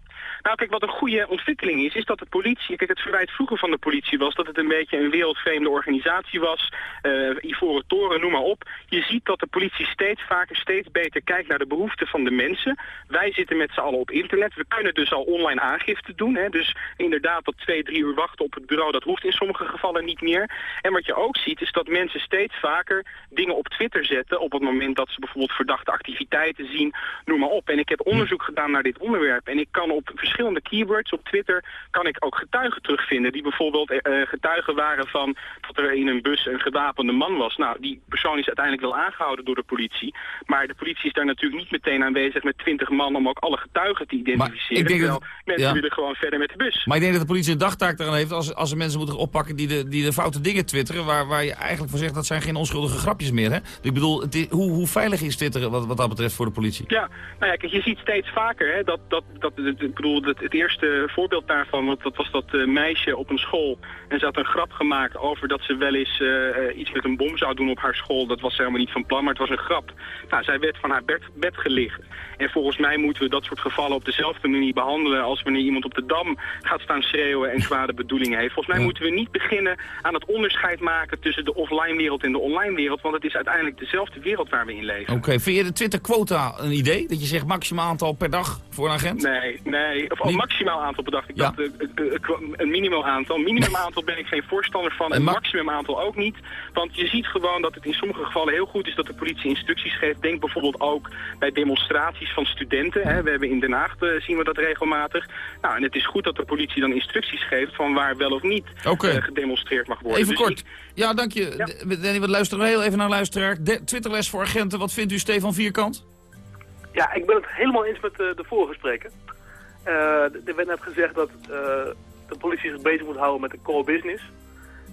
Nou kijk, wat een goede ontwikkeling is, is dat de politie... Kijk, het verwijt vroeger van de politie was dat het een beetje een wereldvreemde organisatie was. eh Ivoren Toren, noem maar op. Je ziet dat de politie steeds vaker, steeds beter kijkt naar de behoeften van de mensen. Wij zitten met z'n allen op internet. We kunnen dus al online aangifte doen. Hè. Dus inderdaad, dat twee, drie uur wachten op het bureau, dat hoeft in sommige gevallen niet meer. En wat je ook ziet, is dat mensen steeds vaker dingen op Twitter zetten... op het moment dat ze bijvoorbeeld verdachte activiteiten zien, noem maar op. En ik heb onderzoek gedaan naar dit onderwerp. En ik kan op verschillende keywords op Twitter kan ik ook getuigen terugvinden. Die bijvoorbeeld eh, getuigen waren van dat er in een bus een gewapende man was. Nou, die persoon is uiteindelijk wel aangehouden door de politie. Maar de politie is daar natuurlijk niet meteen aanwezig met twintig man om ook alle getuigen te identificeren. ik denk dat- terwijl mensen ja. willen gewoon verder met de bus. Maar ik denk dat de politie een dagtaak eraan heeft als, als ze mensen moeten oppakken die de, die de foute dingen twitteren, waar, waar je eigenlijk voor zegt dat zijn geen onschuldige grapjes meer. Hè? Ik bedoel, het is- hoe, hoe veilig is twitteren wat, wat dat betreft voor de politie? Ja, nou ja, kijk, je ziet steeds vaker hè, dat, dat, dat ik bedoel, het, het eerste voorbeeld daarvan, want dat was dat eh, meisje op een school. En ze had een grap gemaakt over dat ze wel eens eh, iets met een bom zou doen op haar school. Dat was helemaal niet van plan, maar het was een grap. Nou, zij werd van haar bed, bed gelicht. En volgens mij moeten we dat soort gevallen op dezelfde manier behandelen als wanneer iemand op de dam gaat staan schreeuwen en kwade bedoelingen heeft. Volgens mij moeten we niet beginnen aan het onderscheid maken tussen de offline wereld en de online wereld, want het is uiteindelijk dezelfde wereld waar we in leven. Oké, vind je de Twitter-quota een idee? Dat je zegt maximaal aantal per dag voor een agent? Nee, nee. Of Niet- maximaal aantal bedacht. Ik Ja. dacht eh, eh, eh, een minimaal aantal. Minimum aantal ben ik geen voorstander van. En maximum aantal ook niet. Want je ziet gewoon dat het in sommige gevallen heel goed is dat de politie instructies geeft. Denk bijvoorbeeld ook bij demonstraties van studenten. Hè. We hebben in Den Haag zien we dat regelmatig. Nou, en het is goed dat de politie dan instructies geeft van waar wel of niet gedemonstreerd mag worden. Even Dus kort. Ja, dank je. D- Danny, we luisteren heel even naar luisteraar. De Twitterles voor agenten. Wat vindt u, Stefan Vierkant? Ja, ik ben het helemaal eens met eh, de vorige spreker. Eh, er werd net gezegd dat eh, de politie zich bezig moet houden met de core business.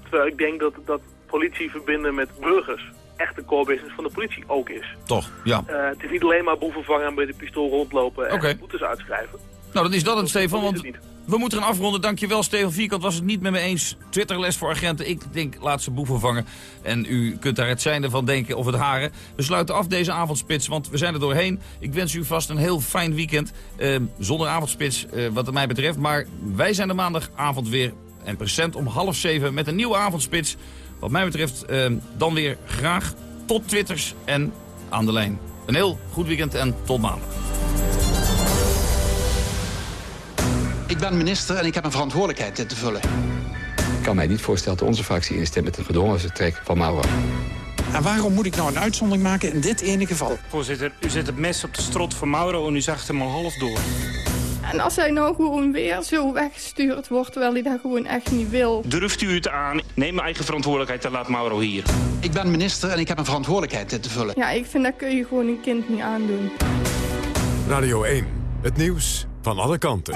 Terwijl ik denk dat, dat politie verbinden met burgers echt de core business van de politie ook is. Toch, ja. Eh, het is niet alleen maar boeven vangen en bij de pistool rondlopen en boetes uitschrijven. Nou, dan is dat het, Stefan. Want we moeten gaan afronden. Dankjewel, Stefan Vierkant. Was het niet met me eens. Twitterles voor agenten. Ik denk, laat ze boeven vangen. En u kunt daar het zijnde van denken of het haren. We sluiten af deze avondspits, want we zijn er doorheen. Ik wens u vast een heel fijn weekend. eh, zonder avondspits, eh, wat mij betreft. Maar wij zijn de maandagavond weer. En present om half zeven met een nieuwe avondspits. Wat mij betreft eh, dan weer graag tot Twitters en aan de lijn. Een heel goed weekend en tot maandag. Ik ben minister en ik heb een verantwoordelijkheid dit te vullen. Ik kan mij niet voorstellen dat onze fractie instemt met een gedwongen vertrek van Mauro. En waarom moet ik nou een uitzondering maken in dit ene geval? Voorzitter, u zet het mes op de strot van Mauro en u zag hem al half door. En als hij nou gewoon weer zo weggestuurd wordt, terwijl hij dat gewoon echt niet wil. Durft u het aan? Neem mijn eigen verantwoordelijkheid en laat Mauro hier. Ik ben minister en ik heb een verantwoordelijkheid dit te vullen. Ja, ik vind dat kun je gewoon een kind niet aandoen. Radio 1, het nieuws van alle kanten.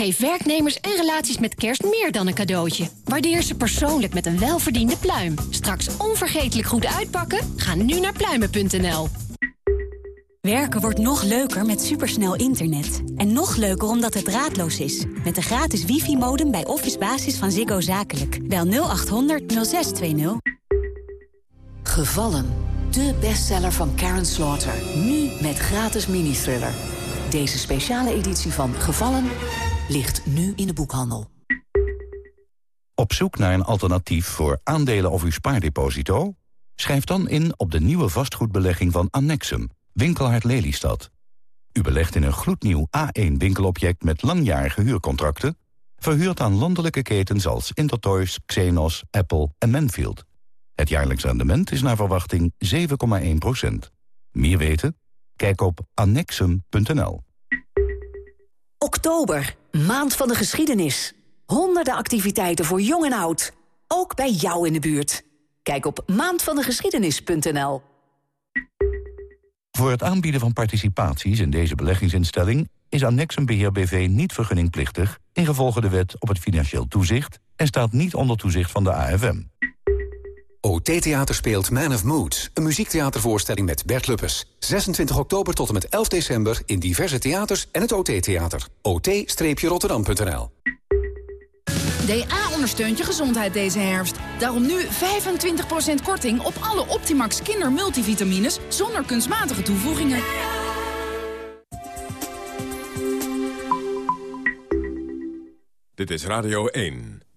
Geef werknemers en relaties met kerst meer dan een cadeautje. Waardeer ze persoonlijk met een welverdiende pluim. Straks onvergetelijk goed uitpakken? Ga nu naar pluimen.nl. Werken wordt nog leuker met supersnel internet. En nog leuker omdat het draadloos is. Met de gratis wifi-modem bij Office Basis van Ziggo Zakelijk. Bel 0800 0620. Gevallen. De bestseller van Karen Slaughter. Nu met gratis mini-thriller. Deze speciale editie van Gevallen ligt nu in de boekhandel. Op zoek naar een alternatief voor aandelen of uw spaardeposito? Schrijf dan in op de nieuwe vastgoedbelegging van Annexum, Winkelhard Lelystad. U belegt in een gloednieuw A1-winkelobject met langjarige huurcontracten... verhuurd aan landelijke ketens als Intertoys, Xenos, Apple en Manfield. Het jaarlijks rendement is naar verwachting 7,1% Meer weten? Kijk op annexum.nl. Oktober, maand van de geschiedenis. Honderden activiteiten voor jong en oud. Ook bij jou in de buurt. Kijk op maandvandegeschiedenis.nl. Voor het aanbieden van participaties in deze beleggingsinstelling... is Annexum Beheer BV niet vergunningplichtig... ingevolge de wet op het financieel toezicht... en staat niet onder toezicht van de AFM. OT Theater speelt Man of Moods, een muziektheatervoorstelling met Bert Luppes. 26 oktober tot en met 11 december in diverse theaters en het OT Theater. ot-rotterdam.nl DA ondersteunt je gezondheid deze herfst. Daarom nu 25% korting op alle Optimax kindermultivitamines zonder kunstmatige toevoegingen. Dit is Radio 1.